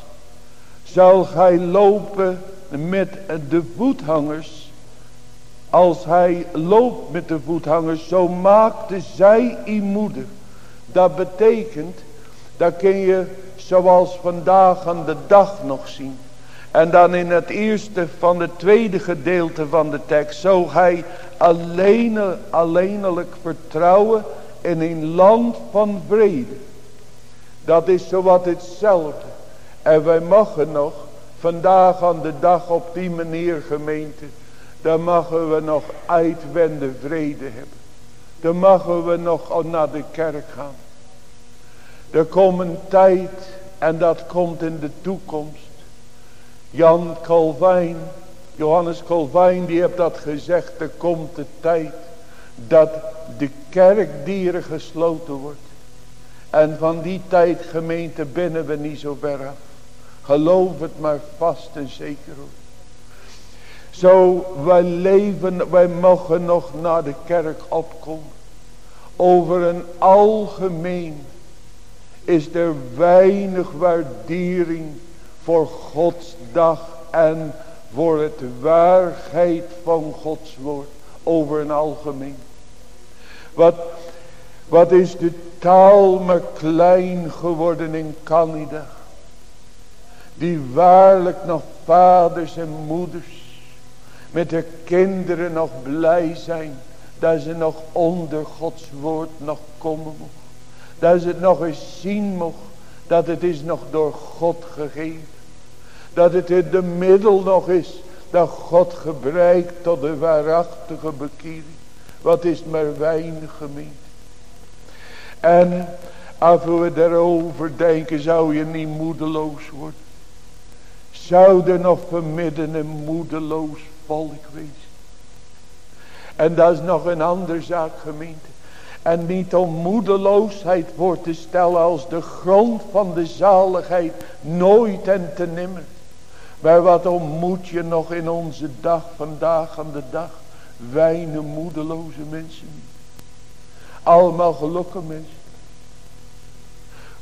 Zal gij lopen met de voethangers als hij loopt met de voethangers, zo maakte zij u moeder. Dat betekent, dat kun je zoals vandaag aan de dag nog zien. En dan in het eerste van het tweede gedeelte van de tekst. Zo hij alleen, alleenlijk vertrouwen in een land van vrede. Dat is zowat hetzelfde. En wij mogen nog vandaag aan de dag op die manier gemeente dan mogen we nog uitwende vrede hebben. Dan mogen we nog naar de kerk gaan. Er komt een tijd en dat komt in de toekomst. Jan Calvijn, Johannes Calvijn die heeft dat gezegd. Er komt de tijd dat de kerkdieren gesloten wordt. En van die tijd gemeente binnen we niet zo ver. Geloof het maar vast en zeker. Zo wij leven, wij mogen nog naar de kerk opkomen. Over een algemeen is er weinig waardering voor Gods dag en voor het waarheid van Gods woord. Over een algemeen. Wat, wat is de taal maar klein geworden in Canada. Die waarlijk nog vaders en moeders met de kinderen nog blij zijn. Dat ze nog onder Gods woord nog komen mocht. Dat ze het nog eens zien mocht. Dat het is nog door God gegeven. Dat het de middel nog is. Dat God gebruikt tot de waarachtige bekering. Wat is maar weinig gemeend. En als we daarover denken zou je niet moedeloos worden. Zou er nog vermidden een moedeloos volk wezen. En dat is nog een andere zaak gemeente. En niet om moedeloosheid voor te stellen als de grond van de zaligheid. Nooit en te nimmer. Maar wat ontmoet je nog in onze dag, vandaag aan de dag. Weinig moedeloze mensen. Allemaal gelukkige mensen.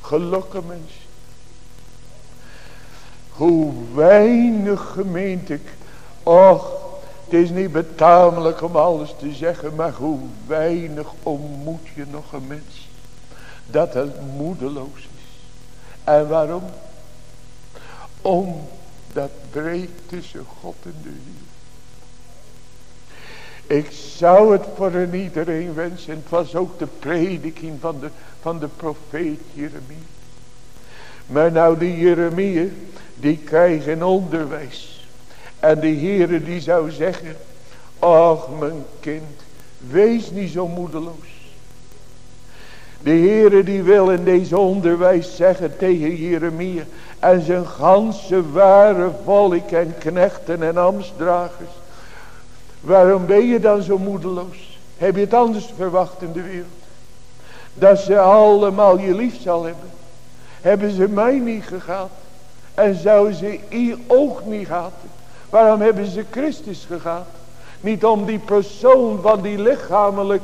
Gelukkige mensen. Hoe weinig gemeente ik. Och, het is niet betamelijk om alles te zeggen. Maar hoe weinig ontmoet je nog een mens. Dat het moedeloos is. En waarom? Om dat breekt tussen God en de ziel. Ik zou het voor een iedereen wensen. Het was ook de prediking van de, van de profeet Jeremie. Maar nou die Jeremie, die krijgen onderwijs. En de Heere die zou zeggen. Ach mijn kind, wees niet zo moedeloos. De Heere die wil in deze onderwijs zeggen tegen Jeremia en zijn ganse ware volk en knechten en ambtsdragers. Waarom ben je dan zo moedeloos? Heb je het anders verwacht in de wereld? Dat ze allemaal je lief zal hebben. Hebben ze mij niet gehad? En zouden ze je ook niet gehad? Waarom hebben ze Christus gehad? Niet om die persoon van die lichamelijk,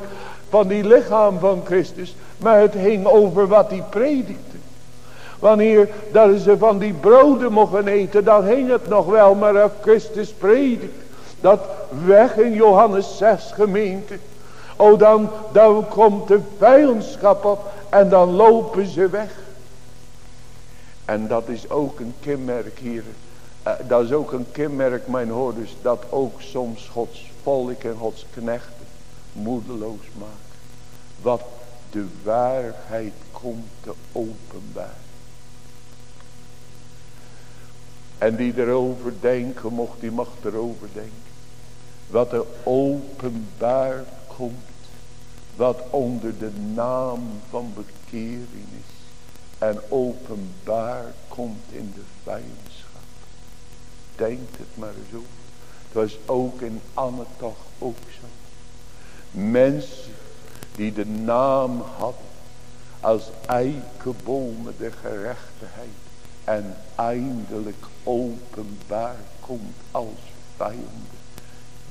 van die lichaam van Christus. Maar het hing over wat hij predikte. Wanneer dat ze van die broden mogen eten, dan hing het nog wel. Maar als Christus predikt, dat weg in Johannes 6 gemeente. Oh dan, dan komt de vijandschap op en dan lopen ze weg. En dat is ook een kenmerk hier. Uh, dat is ook een kenmerk mijn hoorders. Dat ook soms Gods volk en Gods knechten moedeloos maakt. Wat de waarheid komt te openbaar. En die erover denken mocht, die mag erover denken. Wat er openbaar komt. Wat onder de naam van bekering is. En openbaar komt in de vijandschap. Denk het maar zo. Het was ook in Anne toch ook zo. Mensen die de naam hadden als eikenbomen de gerechtigheid. En eindelijk openbaar komt als vijanden.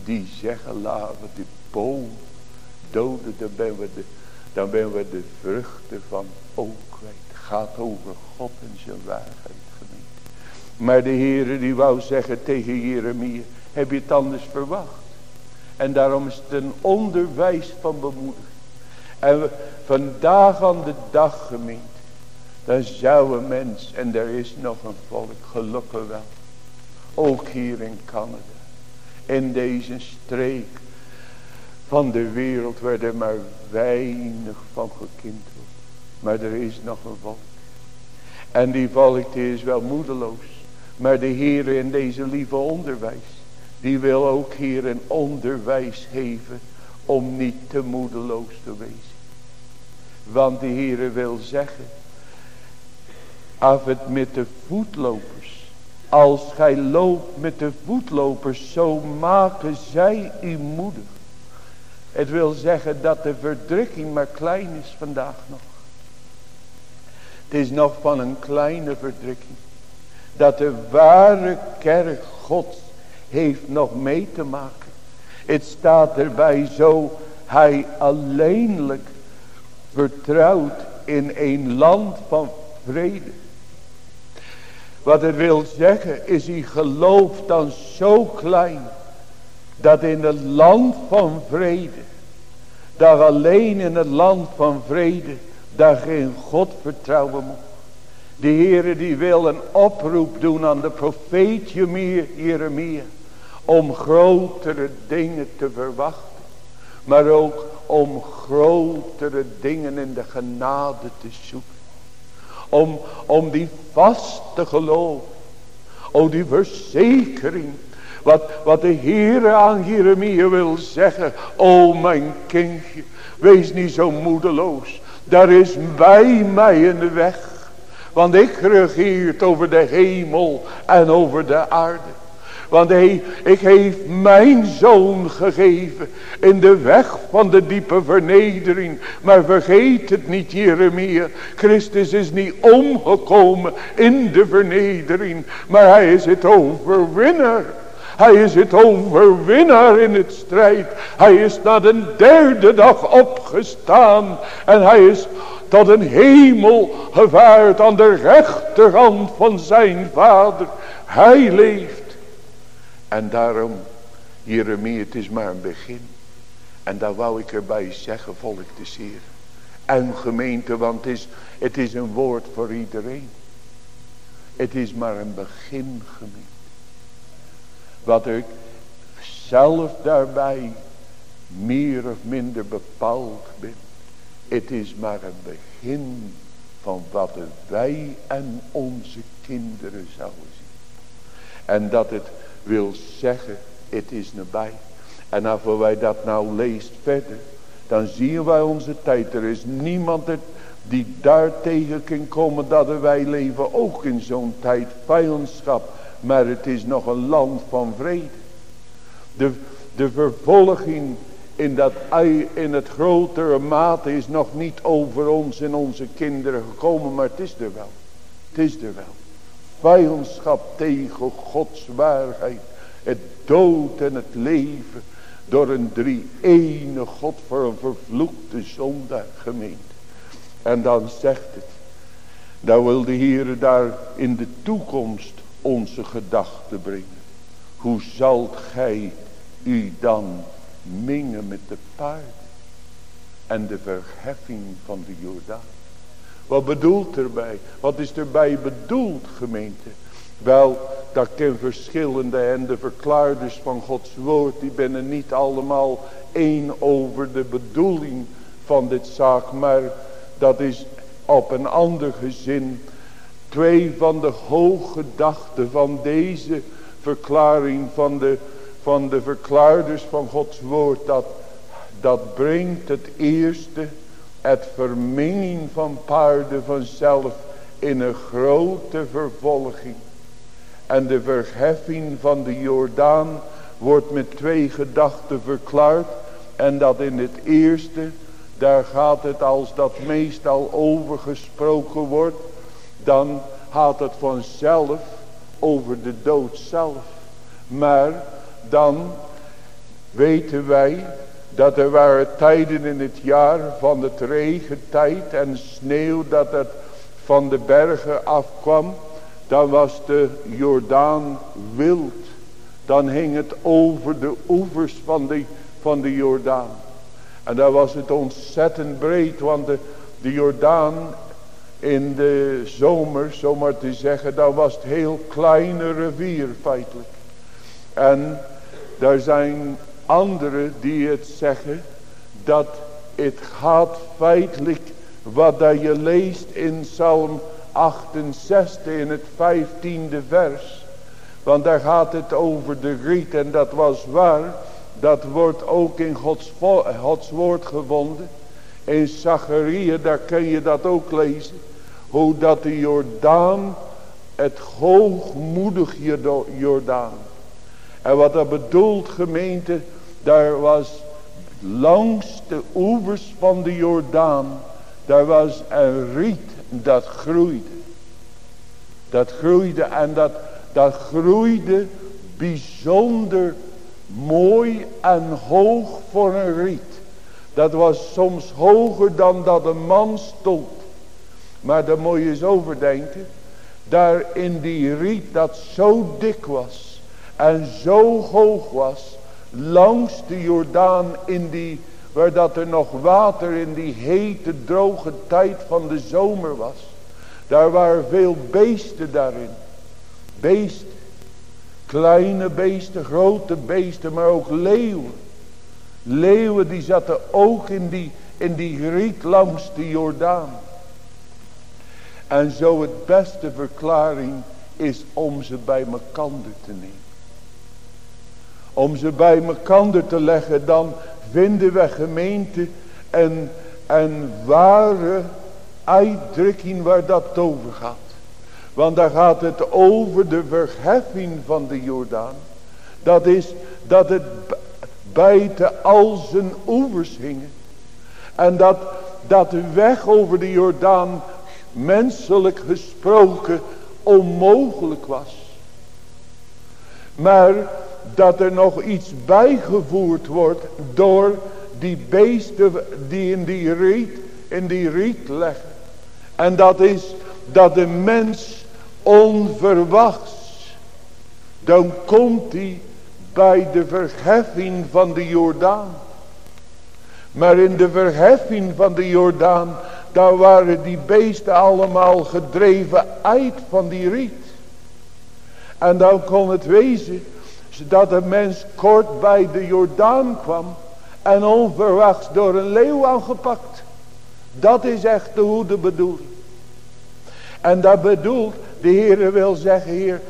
Die zeggen laten we de boom doden. Dan ben we de, dan ben we de vruchten van ook kwijt. Het gaat over God en zijn waarheid. Maar de Heere die wou zeggen tegen Jeremia. Heb je het anders verwacht? En daarom is het een onderwijs van bemoediging. En vandaag aan de dag gemeente. Dan zou een mens, en er is nog een volk, gelukkig wel. Ook hier in Canada. In deze streek van de wereld waar er maar weinig van gekend wordt. Maar er is nog een volk. En die volk die is wel moedeloos. Maar de Heer in deze lieve onderwijs. Die wil ook hier een onderwijs geven. Om niet te moedeloos te wezen. Want de Heere wil zeggen. Af het met de voetlopers. Als gij loopt met de voetlopers. Zo maken zij u moedig. Het wil zeggen dat de verdrukking maar klein is vandaag nog. Het is nog van een kleine verdrukking. Dat de ware kerk Gods heeft nog mee te maken. Het staat erbij zo. Hij alleenlijk vertrouwd in een land van vrede. Wat het wil zeggen is hij gelooft dan zo klein. Dat in het land van vrede. Dat alleen in het land van vrede. Daar geen God vertrouwen moet. De Heere die wil een oproep doen aan de profeet Jeremia. Om grotere dingen te verwachten. Maar ook om grotere dingen in de genade te zoeken. Om, om die vaste geloof. O die verzekering. Wat, wat de Heer aan Jeremia wil zeggen. O mijn kindje. Wees niet zo moedeloos. Daar is bij mij de weg. Want ik regeert over de hemel en over de aarde. Want hij, ik heeft mijn zoon gegeven in de weg van de diepe vernedering. Maar vergeet het niet Jeremia. Christus is niet omgekomen in de vernedering. Maar hij is het overwinnaar. Hij is het overwinnaar in het strijd. Hij is na de derde dag opgestaan. En hij is tot een hemel gevaard aan de rechterhand van zijn vader. Hij leeft. En daarom, Jeremia, het is maar een begin. En daar wou ik erbij zeggen, volk te zeer. En gemeente, want het is, het is een woord voor iedereen. Het is maar een begin, gemeente. Wat ik zelf daarbij meer of minder bepaald ben. Het is maar een begin van wat wij en onze kinderen zouden zien. En dat het wil zeggen, het is nabij. En als wij dat nou leest verder, dan zien wij onze tijd. Er is niemand die daar tegen kan komen dat wij leven ook in zo'n tijd vijandschap. Maar het is nog een land van vrede. De, de vervolging in, dat, in het grotere mate is nog niet over ons en onze kinderen gekomen. Maar het is er wel. Het is er wel. Vijandschap tegen Gods waarheid. Het dood en het leven. Door een drie ene God voor een vervloekte zondaar gemeente. En dan zegt het. Dan wil de Heer daar in de toekomst onze gedachten brengen. Hoe zult gij u dan mingen met de paard en de verheffing van de Jordaan? Wat bedoelt erbij? Wat is erbij bedoeld gemeente? Wel, dat kan verschillende en de verklaarders van Gods woord, die ben niet allemaal één over de bedoeling van dit zaak, maar dat is op een ander gezin twee van de hooggedachten van deze verklaring van de, van de verklaarders van Gods woord. Dat, dat brengt het eerste, het vermenging van paarden vanzelf in een grote vervolging. En de verheffing van de Jordaan wordt met twee gedachten verklaard. En dat in het eerste, daar gaat het als dat meestal overgesproken wordt dan gaat het vanzelf over de dood zelf. Maar dan weten wij dat er waren tijden in het jaar van het regentijd en sneeuw dat het van de bergen afkwam. Dan was de Jordaan wild. Dan hing het over de oevers van de, van de Jordaan. En dan was het ontzettend breed, want de, de Jordaan in de zomer, zomaar te zeggen, dan was het heel kleine rivier feitelijk. En daar zijn anderen die het zeggen dat het gaat feitelijk wat dat je leest in Psalm 68 in het 15e vers. Want daar gaat het over de riet en dat was waar. Dat wordt ook in Gods, Gods woord gevonden. In Zachariah, daar kun je dat ook lezen. Hoe dat de Jordaan, het hoogmoedig Jordaan. En wat dat bedoelt gemeente, daar was langs de oevers van de Jordaan, daar was een riet dat groeide. Dat groeide en dat, dat groeide bijzonder mooi en hoog voor een riet. Dat was soms hoger dan dat een man stond. Maar daar moet je eens overdenken. Daar in die riet dat zo dik was. En zo hoog was. Langs de Jordaan in die. Waar dat er nog water in die hete droge tijd van de zomer was. Daar waren veel beesten daarin. Beesten. Kleine beesten, grote beesten, maar ook leeuwen. Leeuwen die zaten ook in die, in die riet langs de Jordaan. En zo het beste verklaring is om ze bij mekander te nemen. Om ze bij mekander te leggen, dan vinden we gemeente en, en ware uitdrukking waar dat over gaat. Want daar gaat het over de verheffing van de Jordaan. Dat is dat het buiten al zijn oevers hingen. En dat, dat de weg over de Jordaan menselijk gesproken onmogelijk was. Maar dat er nog iets bijgevoerd wordt door die beesten die in die riet, in die riet leggen. En dat is dat de mens onverwachts, dan komt hij bij de verheffing van de Jordaan. Maar in de verheffing van de Jordaan, daar waren die beesten allemaal gedreven uit van die riet. En dan kon het wezen dat de mens kort bij de Jordaan kwam en onverwachts door een leeuw aangepakt. Dat is echt de goede bedoeling. En dat bedoelt, de Heer wil zeggen hier,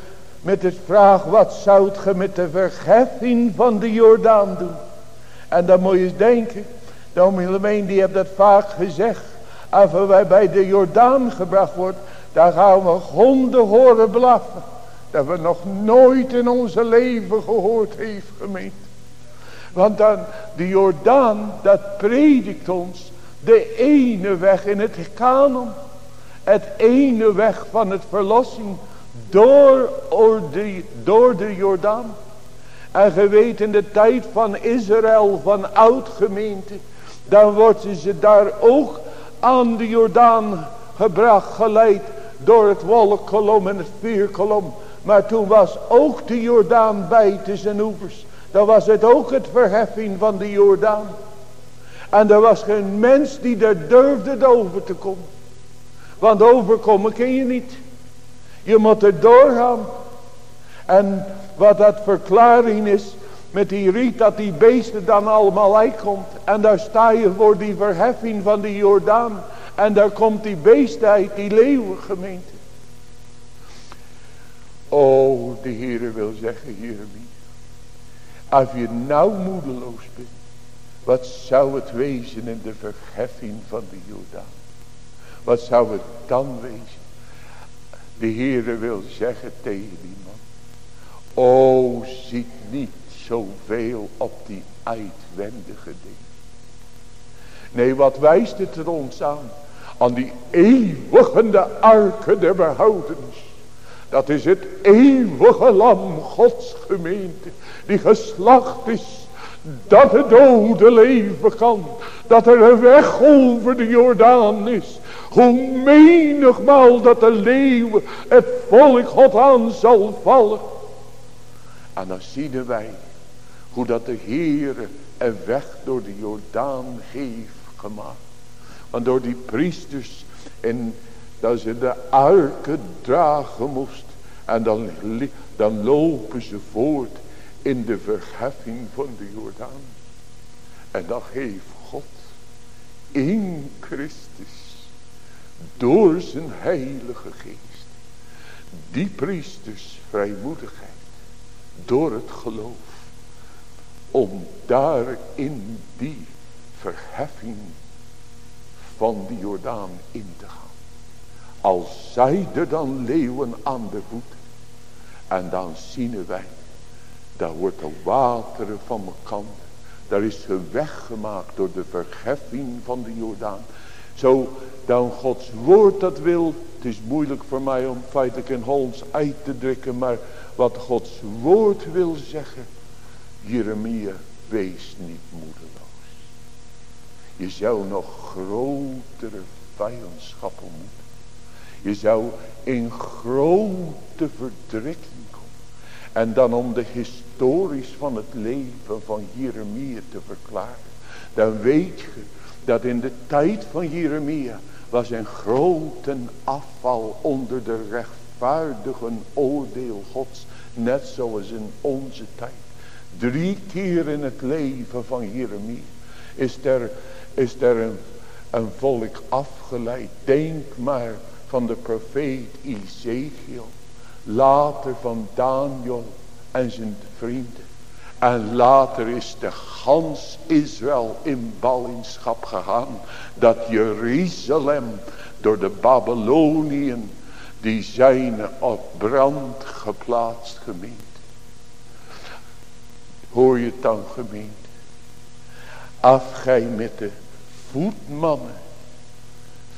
met de vraag, wat zou ge met de vergeffing van de Jordaan doen? En dan moet je eens denken, de die heeft dat vaak gezegd, als wij bij de Jordaan gebracht worden, daar gaan we honden horen blaffen. Dat we nog nooit in onze leven gehoord heeft gemeend. Want dan, de Jordaan, dat predikt ons de ene weg in het kanon. Het ene weg van het verlossing door, de, door de Jordaan. En geweten in de tijd van Israël, van oud gemeente. Dan worden ze daar ook aan de Jordaan gebracht, geleid door het wolkkolom en het vuurkolom. Maar toen was ook de Jordaan bij zijn oevers. Dan was het ook het verheffing van de Jordaan. En er was geen mens die er durfde over te komen. Want overkomen kun je niet. Je moet er doorgaan. En wat dat verklaring is. Met die riet dat die beesten dan allemaal uitkomt. En daar sta je voor die verheffing van de Jordaan. En daar komt die beest uit, die leeuwengemeente. Oh, de Heere wil zeggen, Jeremie. Als je nou moedeloos bent. Wat zou het wezen in de verheffing van de Jordaan? Wat zou het dan wezen? De Heere wil zeggen tegen die man. O, ziet niet zoveel op die uitwendige dingen. Nee, wat wijst het er ons aan? Aan die eeuwigende arken der behoudens. Dat is het eeuwige lam Gods gemeente. Die geslacht is. Dat het dode leven kan. Dat er een weg over de Jordaan is. Hoe menigmaal dat de leeuw het volk God aan zal vallen. En dan zien wij hoe dat de Heere een weg door de Jordaan heeft gemaakt. Want door die priesters en dat ze de arken dragen moest. En dan, dan lopen ze voort in de verheffing van de Jordaan. En dan geeft God in Christus door zijn heilige geest die priesters vrijmoedigheid door het geloof om daar in die verheffing van die Jordaan in te gaan. Als zij er dan leeuwen aan de voet. En dan zien wij. Daar wordt de wateren van mijn kant. Daar is ze weggemaakt door de verheffing van de Jordaan. Zo dan Gods woord dat wil. Het is moeilijk voor mij om feitelijk in Hollands uit te drukken. Maar wat Gods woord wil zeggen. Jeremia, wees niet moedeloos. Je zou nog grotere vijandschappen moeten. Je zou in grote verdrukking komen. En dan om de historisch van het leven van Jeremia te verklaren. Dan weet je dat in de tijd van Jeremia was een grote afval onder de rechtvaardige oordeel gods. Net zoals in onze tijd. Drie keer in het leven van Jeremia is er, is er een, een volk afgeleid. Denk maar van de profeet Ezekiel. Later van Daniel en zijn vrienden. En later is de gans Israël in ballingschap gegaan. Dat Jeruzalem door de Babyloniën die zijn op brand geplaatst gemeend. Hoor je het dan gemeente. Af gij met de voetmannen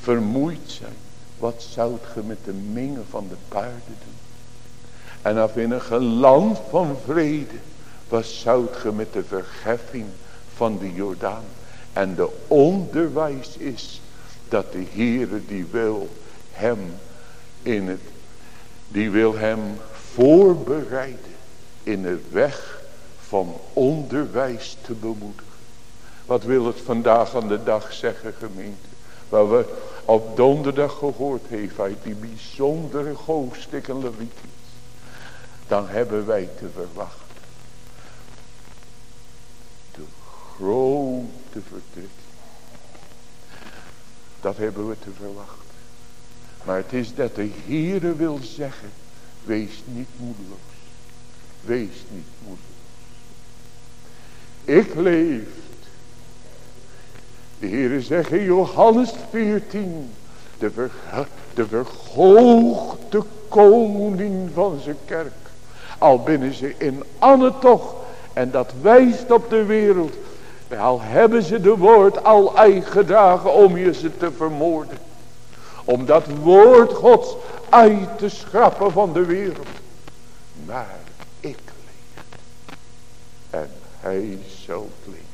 vermoeid zijn. Wat zoudt ge met de mingen van de paarden doen? En af in een geland van vrede. Wat zoudt ge met de vergeffing van de Jordaan? En de onderwijs is dat de Heere die wil hem in het, die wil hem voorbereiden in de weg van onderwijs te bemoedigen. Wat wil het vandaag aan de dag zeggen gemeente? Waar we op donderdag gehoord heeft uit die bijzondere hoofdstukken Leviticus. Dan hebben wij te verwachten. De grote verdrukking. Dat hebben we te verwachten. Maar het is dat de Heere wil zeggen. Wees niet moedeloos. Wees niet moedeloos. Ik leef. De Heere zegt in Johannes 14. De, ver, de verhoogde koning van zijn kerk. Al binnen ze in Anne toch. En dat wijst op de wereld. Al hebben ze de woord al gedragen om je ze te vermoorden. Om dat woord gods uit te schrappen van de wereld. Maar ik leef. En hij zult leven.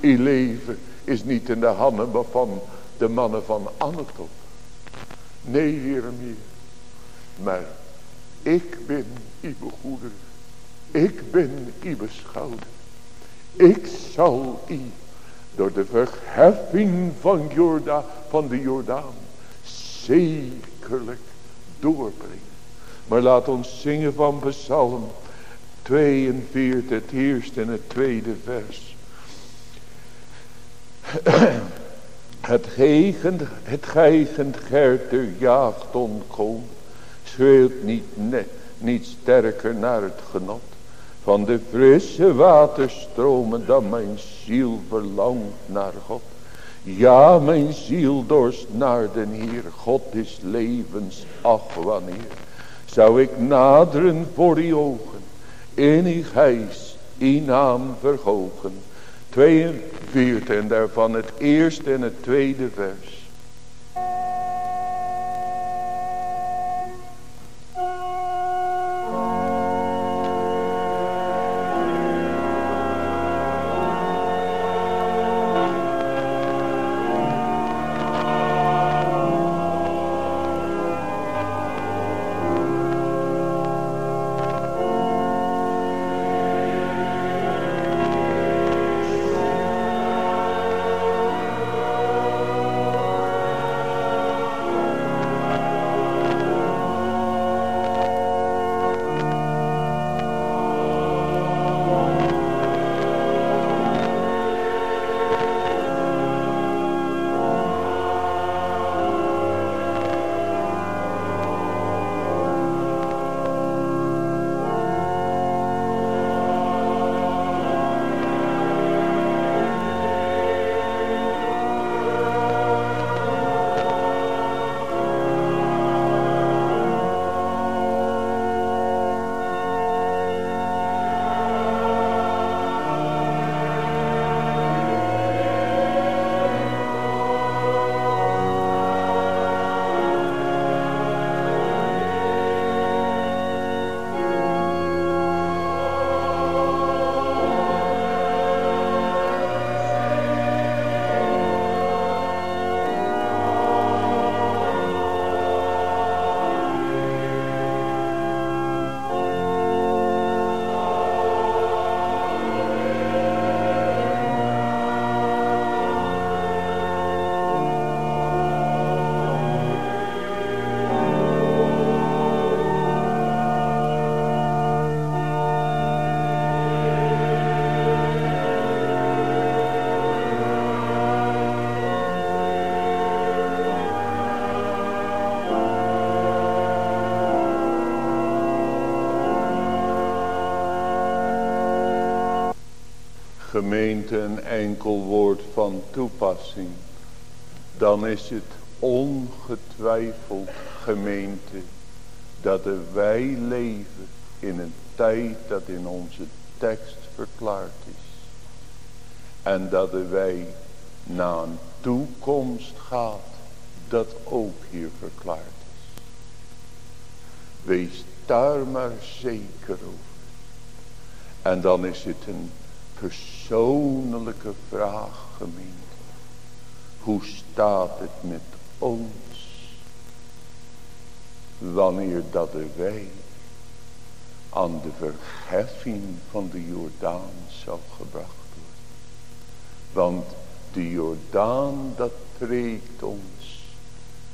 Je leven is niet in de handen van de mannen van Anatop. Nee, meer. Maar ik ben uw. Ik ben uw beschouder. Ik zal u door de verheffing van, van de Jordaan zekerlijk doorbrengen. Maar laat ons zingen van Psalm 42, het eerste en het tweede vers. Het geigend, het geigend gerter jaagt onkomen, schreeuwt niet, niet sterker naar het genot van de frisse waterstromen dan mijn ziel verlangt naar God. Ja, mijn ziel dorst naar den Heer, God is levens, ach wanneer. Zou ik naderen voor die ogen, in gijs, in naam verhogen. 42 en daarvan het eerste en het tweede vers. Een enkel woord van toepassing. Dan is het ongetwijfeld gemeente dat wij leven in een tijd dat in onze tekst verklaard is. En dat wij naar een toekomst gaat dat ook hier verklaard is. Wees daar maar zeker over. En dan is het een persoonlijke vraag gemeente. Hoe staat het met ons? Wanneer dat wij aan de verheffing van de Jordaan zal gebracht worden. Want de Jordaan dat preekt ons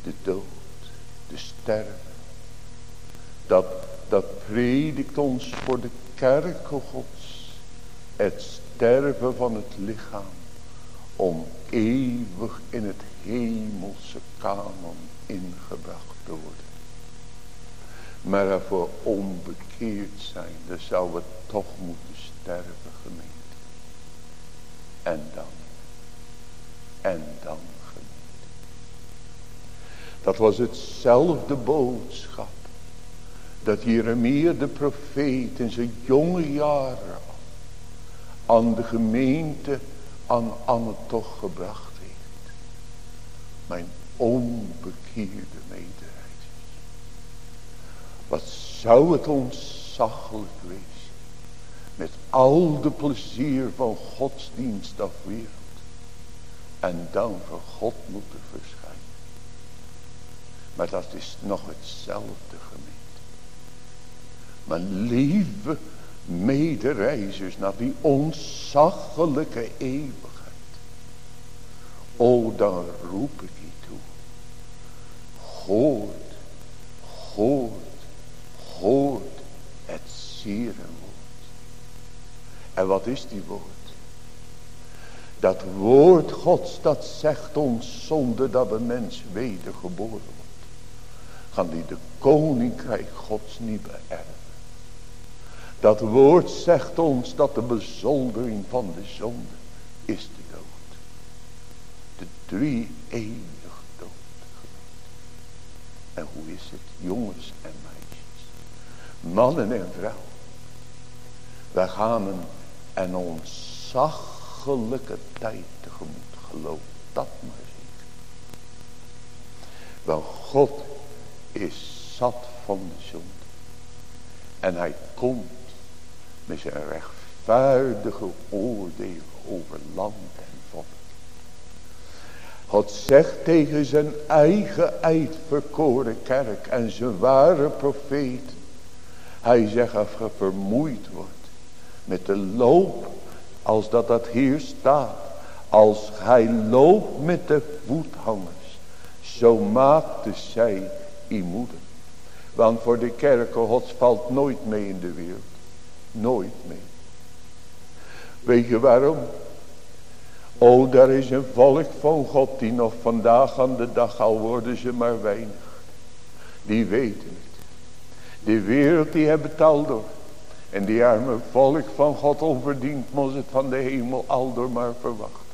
de dood, de sterven. Dat, dat predikt ons voor de kerken gods. Het sterven van het lichaam. Om eeuwig in het hemelse kanon ingebracht te worden. Maar voor onbekeerd zijn, dan zou het toch moeten sterven gemeente. En dan. En dan gemeente. Dat was hetzelfde boodschap. Dat Jeremia de profeet in zijn jonge jaren aan de gemeente aan Anne toch gebracht heeft. Mijn onbekeerde wat zou het ontzaglijk wezen. Met al de plezier van godsdienst of wereld. En dan voor God moeten verschijnen. Maar dat is nog hetzelfde gemeente. Mijn lieve medereizers naar die ontzaglijke eeuwigheid. O dan roep ik je toe. Hoort, hoort hoort het zere woord. En wat is die woord? Dat woord gods dat zegt ons zonder dat een mens wedergeboren wordt. Gaan die de koninkrijk gods niet beërven. Dat woord zegt ons dat de bezoldering van de zonde is de dood. De drie enige dood. En hoe is het jongens en mannen en vrouwen. We gaan een, een ontzaglijke tijd tegemoet. Geloof dat maar zeker. Want God is zat van de zonde. En hij komt met zijn rechtvaardige oordeel over land en volk. God zegt tegen zijn eigen uitverkoren kerk en zijn ware profeet. Hij zegt als je vermoeid wordt met de loop als dat dat hier staat. Als hij loopt met de voethangers. Zo maakte zij die moeder. Want voor de kerken gods valt nooit mee in de wereld. Nooit mee. Weet je waarom? O, daar is een volk van God die nog vandaag aan de dag, al worden ze maar weinig. Die weten het. De wereld die hebben het al door. En die arme volk van God onverdiend moest het van de hemel al door maar verwachten.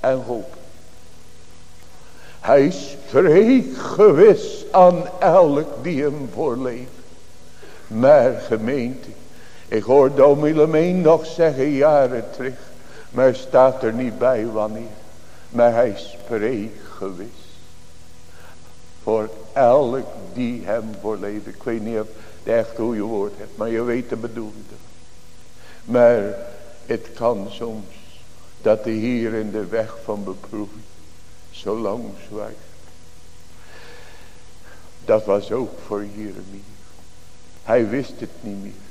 En hopen. Hij spreekt gewis aan elk die hem voorleeft. Maar gemeente. Ik hoor Domilee nog zeggen jaren terug. Maar staat er niet bij wanneer. Maar hij spreekt gewis. Voor elk die hem voorleeft. Ik weet niet of het echt goede woord hebt. Maar je weet de bedoeling. Maar het kan soms. Dat de Heer in de weg van beproeving. Zo lang zwijgt. Dat was ook voor Jeremia. Hij wist het niet meer.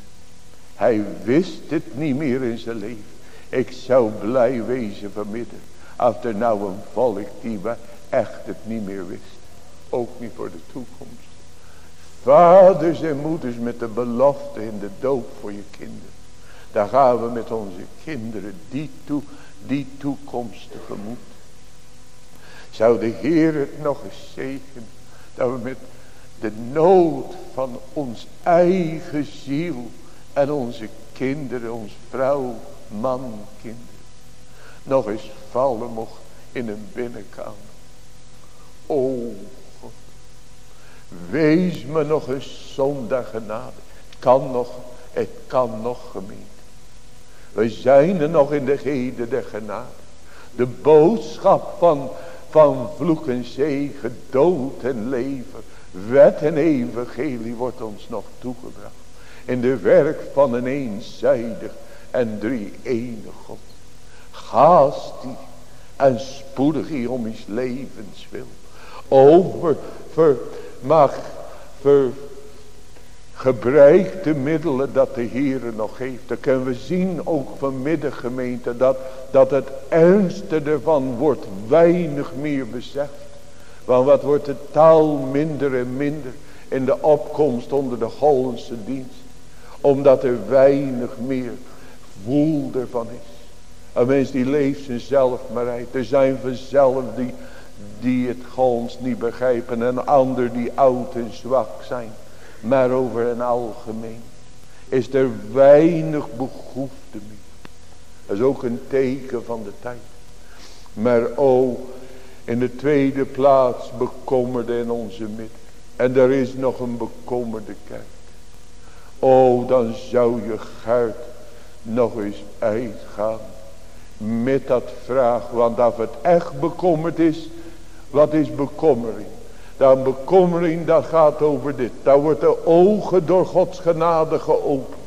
Hij wist het niet meer in zijn leven. Ik zou blij wezen vanmiddag. Als er nou een volk die echt het niet meer wist ook niet voor de toekomst. Vaders en moeders met de belofte in de doop voor je kinderen. Daar gaan we met onze kinderen die, toe, die toekomst tegemoet. Zou de Heer het nog eens zegenen. Dat we met de nood van ons eigen ziel. En onze kinderen, ons vrouw, man, kinderen. Nog eens vallen mocht in een binnenkamer. O Wees me nog eens zonder genade. Het kan nog, het kan nog gemeente. We zijn er nog in de heden der genade. De boodschap van, van vloek en zegen, dood en leven, wet en evangelie wordt ons nog toegebracht. In de werk van een eenzijdig en drie enige God. Die en spoedig hier om his levens wil. Over, ver, mag, ver, gebruik de middelen dat de Heer nog heeft. Dan kunnen we zien ook vanmiddag gemeente dat, dat het ernste ervan wordt weinig meer beseft. Want wat wordt de taal minder en minder in de opkomst onder de Hollandse dienst. Omdat er weinig meer voel ervan is. Een mens die leeft zichzelf maar uit. Er zijn vanzelf die, die het Hollands niet begrijpen. En ander die oud en zwak zijn. Maar over een algemeen is er weinig behoefte meer. Dat is ook een teken van de tijd. Maar o, in de tweede plaats bekommerde in onze midden. En er is nog een bekommerde kerk. O, dan zou je Gert nog eens uitgaan. Met dat vraag. Want als het echt bekommerd is. Wat is bekommering? Dan bekommering dat gaat over dit. Dan wordt de ogen door Gods genade geopend.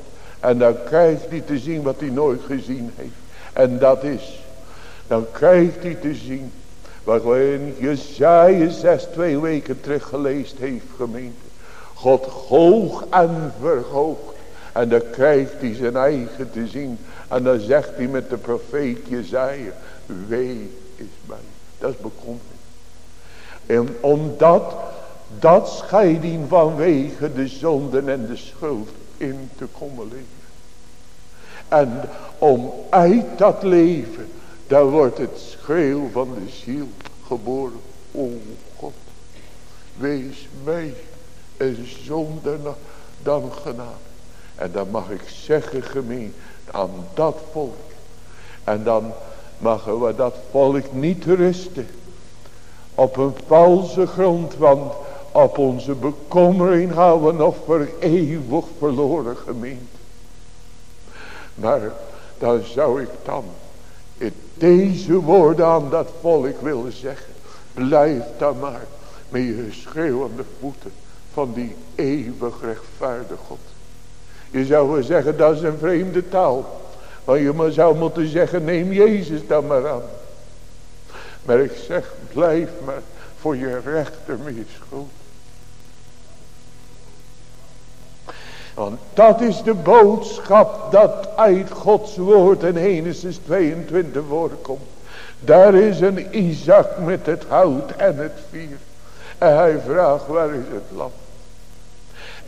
En dan krijgt hij te zien wat hij nooit gezien heeft. En dat is. Dan krijgt hij te zien. Wat we Jezaja 6 twee weken terug heeft gemeente. God hoog en verhoogd. En dan krijgt hij zijn eigen te zien. En dan zegt hij met de profeet Jezaja. Wee is mij. Dat is bekommering. En omdat dat scheiding vanwege de zonden en de schuld in te komen leven. En om uit dat leven, daar wordt het schreeuw van de ziel geboren. O God, wees mij een zonder dan genade. En dan mag ik zeggen gemeen aan dat volk. En dan mogen we dat volk niet rusten op een valse grond, want op onze bekommering we nog voor eeuwig verloren gemeend. Maar dan zou ik dan in deze woorden aan dat volk willen zeggen. Blijf dan maar met je schreeuwende voeten van die eeuwig rechtvaardige God. Je zou wel zeggen dat is een vreemde taal. Want je zou moeten zeggen neem Jezus dan maar aan. Maar ik zeg, blijf maar voor je rechter met je schuld. Want dat is de boodschap dat uit Gods woord in Genesis 22 voorkomt. Daar is een Isaac met het hout en het vuur. En hij vraagt waar is het lam.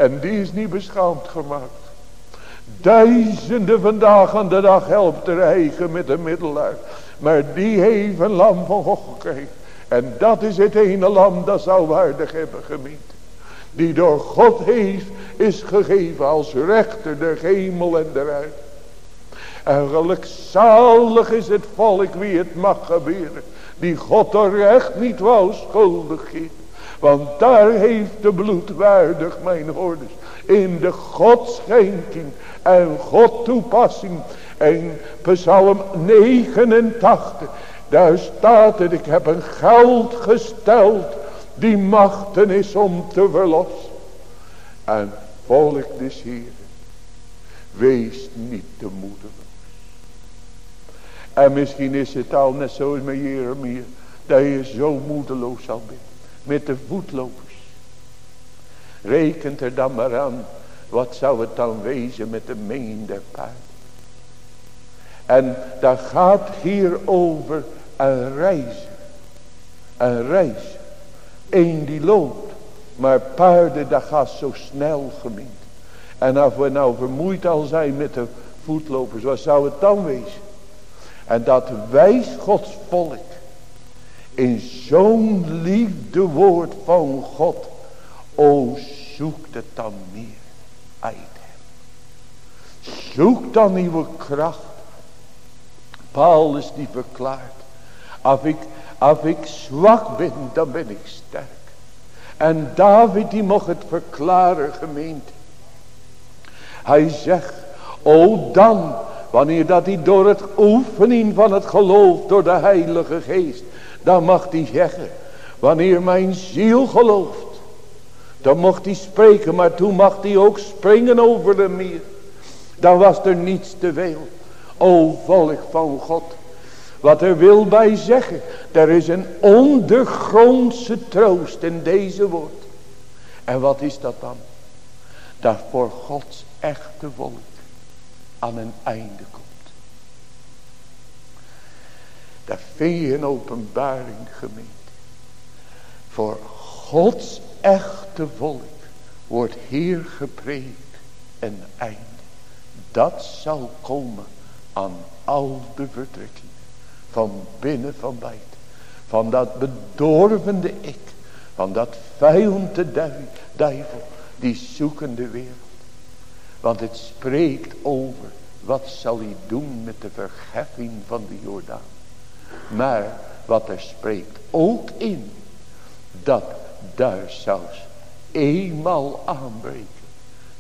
En die is niet beschaamd gemaakt. Duizenden vandaag aan de dag helpt er eigen met een middelaar. Maar die heeft een lam van God gekregen. En dat is het ene lam dat zou waardig hebben gemeend. Die door God heeft is gegeven als rechter de hemel en de aarde. En gelukzalig is het volk wie het mag gebeuren. Die God er recht niet wou schuldig geven. Want daar heeft de bloed waardig mijn hoorders. In de godschenking en God toepassing en Psalm 89. Daar staat het. Ik heb een geld gesteld. Die machten is om te verlossen. En volk des Heeren. Wees niet te moedeloos. En misschien is het al net zoals met Jeremia. Dat je zo moedeloos zal zijn. Met de voetlopers. Rekent er dan maar aan. Wat zou het dan wezen met de menging der paarden. En daar gaat hier over een reis. Een reis. Eén die loopt. Maar paarden dat gaat zo snel gemind. En als we nou vermoeid al zijn met de voetlopers. Wat zou het dan wezen? En dat wijs Gods volk. In zo'n liefde woord van God. O zoekt het dan meer uit. Zoek dan nieuwe kracht Paulus die verklaart. Als ik, als ik zwak ben, dan ben ik sterk. En David die mocht het verklaren gemeente. Hij zegt, o dan Wanneer dat hij door het oefening van het geloof door de heilige geest. Dan mag hij zeggen. Wanneer mijn ziel gelooft. Dan mocht hij spreken. Maar toen mag hij ook springen over de meer. Dan was er niets te veel. O volk van God. Wat er wil bij zeggen. Er is een ondergrondse troost in deze woord. En wat is dat dan? Dat voor Gods echte volk aan een einde komt. Dat vind je een openbaring gemeente. Voor Gods echte volk wordt hier gepreekt een einde. Dat zal komen aan al de verdrukking. Van binnen van buiten. Van dat bedorvende ik. Van dat vijand de duivel. Die zoekende wereld. Want het spreekt over. Wat zal hij doen met de vergeffing van de Jordaan. Maar wat er spreekt ook in. Dat daar zelfs eenmaal aanbreken.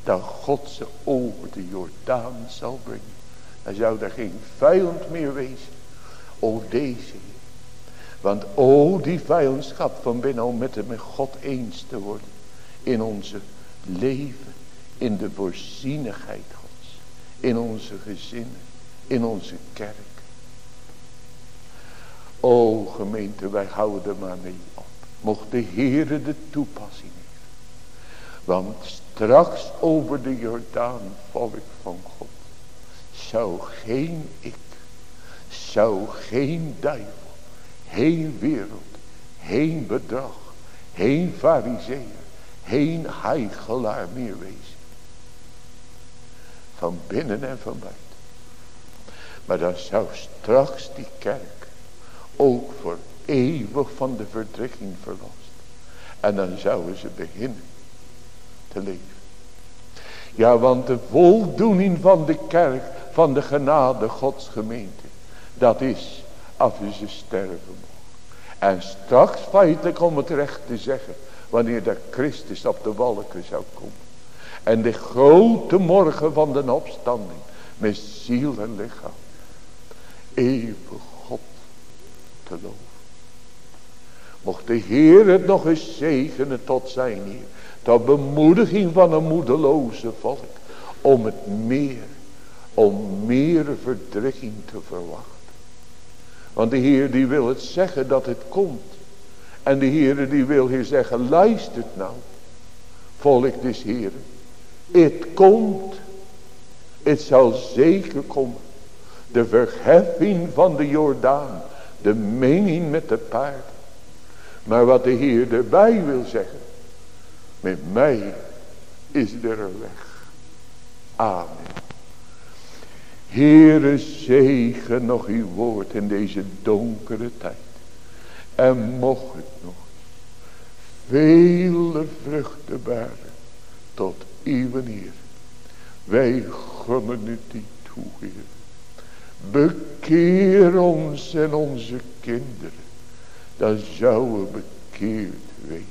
Dat God ze over de Jordaan zal brengen. Dan zou er geen vijand meer wezen. O deze Want o die vijandschap van binnen om met, met God eens te worden. In onze leven. In de voorzienigheid Gods. In onze gezinnen. In onze kerk. O gemeente wij houden maar mee op. Mocht de Heere de toepassing hebben. Want straks over de Jordaan volk van God. Zou geen ik zou geen duivel, geen wereld, geen bedrag, geen fariseer, geen heigelaar meer wezen. Van binnen en van buiten. Maar dan zou straks die kerk ook voor eeuwig van de verdrukking verlost. En dan zouden ze beginnen te leven. Ja, want de voldoening van de kerk, van de genade Gods gemeente, dat is als ze sterven En straks feitelijk om het recht te zeggen. Wanneer de Christus op de wolken zou komen. En de grote morgen van de opstanding. Met ziel en lichaam. Eeuwig Loven. Mocht de Heer het nog eens zegenen tot zijn hier. Tot bemoediging van een moedeloze volk. Om het meer. Om meer verdrukking te verwachten. Want de Heer die wil het zeggen dat het komt. En de Heer die wil hier zeggen, luistert nou. Volk des Heeren. Het komt. Het zal zeker komen. De verheffing van de Jordaan. De menging met de paarden. Maar wat de Heer erbij wil zeggen. Met mij is er een weg. Amen. Heere zegen nog uw woord in deze donkere tijd. En mocht het nog vele vruchten baren tot uw Heer. Wij gunnen u die toe, Heer. Bekeer ons en onze kinderen. Dan zouden we bekeerd wezen.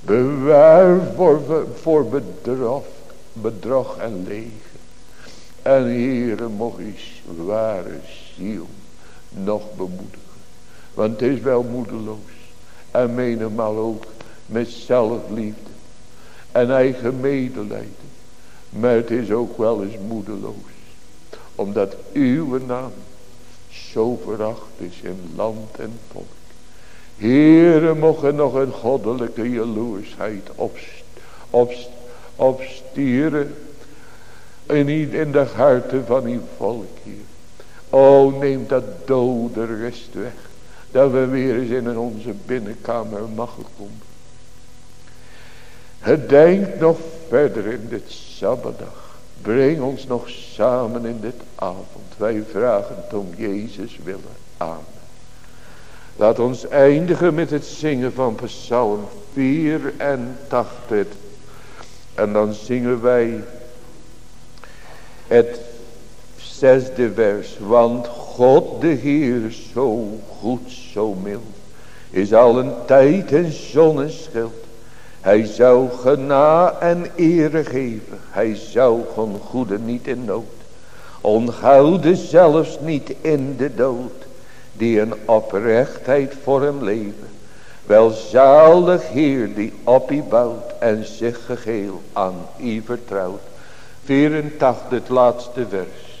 Bewaar voor, voor bedrog, en leeg. En Heere, mocht is ware ziel nog bemoedigen. Want het is wel moedeloos. En menigmaal ook met zelfliefde. En eigen medelijden. Maar het is ook wel eens moedeloos. Omdat uw naam zo veracht is in land en volk. Heere, mocht er nog een goddelijke jaloersheid opst, opst, opstieren en niet in de harten van uw volk hier. O neem dat dode rest weg. Dat we weer eens in onze binnenkamer mogen komen. Gedenk nog verder in dit Sabbatdag. Breng ons nog samen in dit avond. Wij vragen het om Jezus willen. Amen. Laat ons eindigen met het zingen van Psalm 84. En dan zingen wij het zesde vers. Want God de Heer zo goed, zo mild. Is al een tijd en zonneschild. Hij zou gena en ere geven. Hij zou van goede niet in nood. Onhouden zelfs niet in de dood. Die een oprechtheid voor hem leven. Welzalig Heer die op u bouwt. En zich geheel aan u vertrouwt. 84 het laatste vers.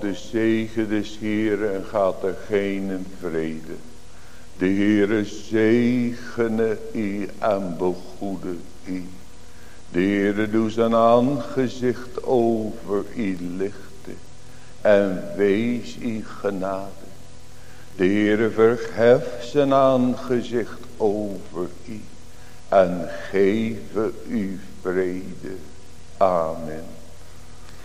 De zegen des Heeren en gaat er geen vrede. De Heere zegene u en begoede u. De Heere doet zijn aangezicht over u lichten en wees u genade. De Heere verheft zijn aangezicht over u en geven u vrede.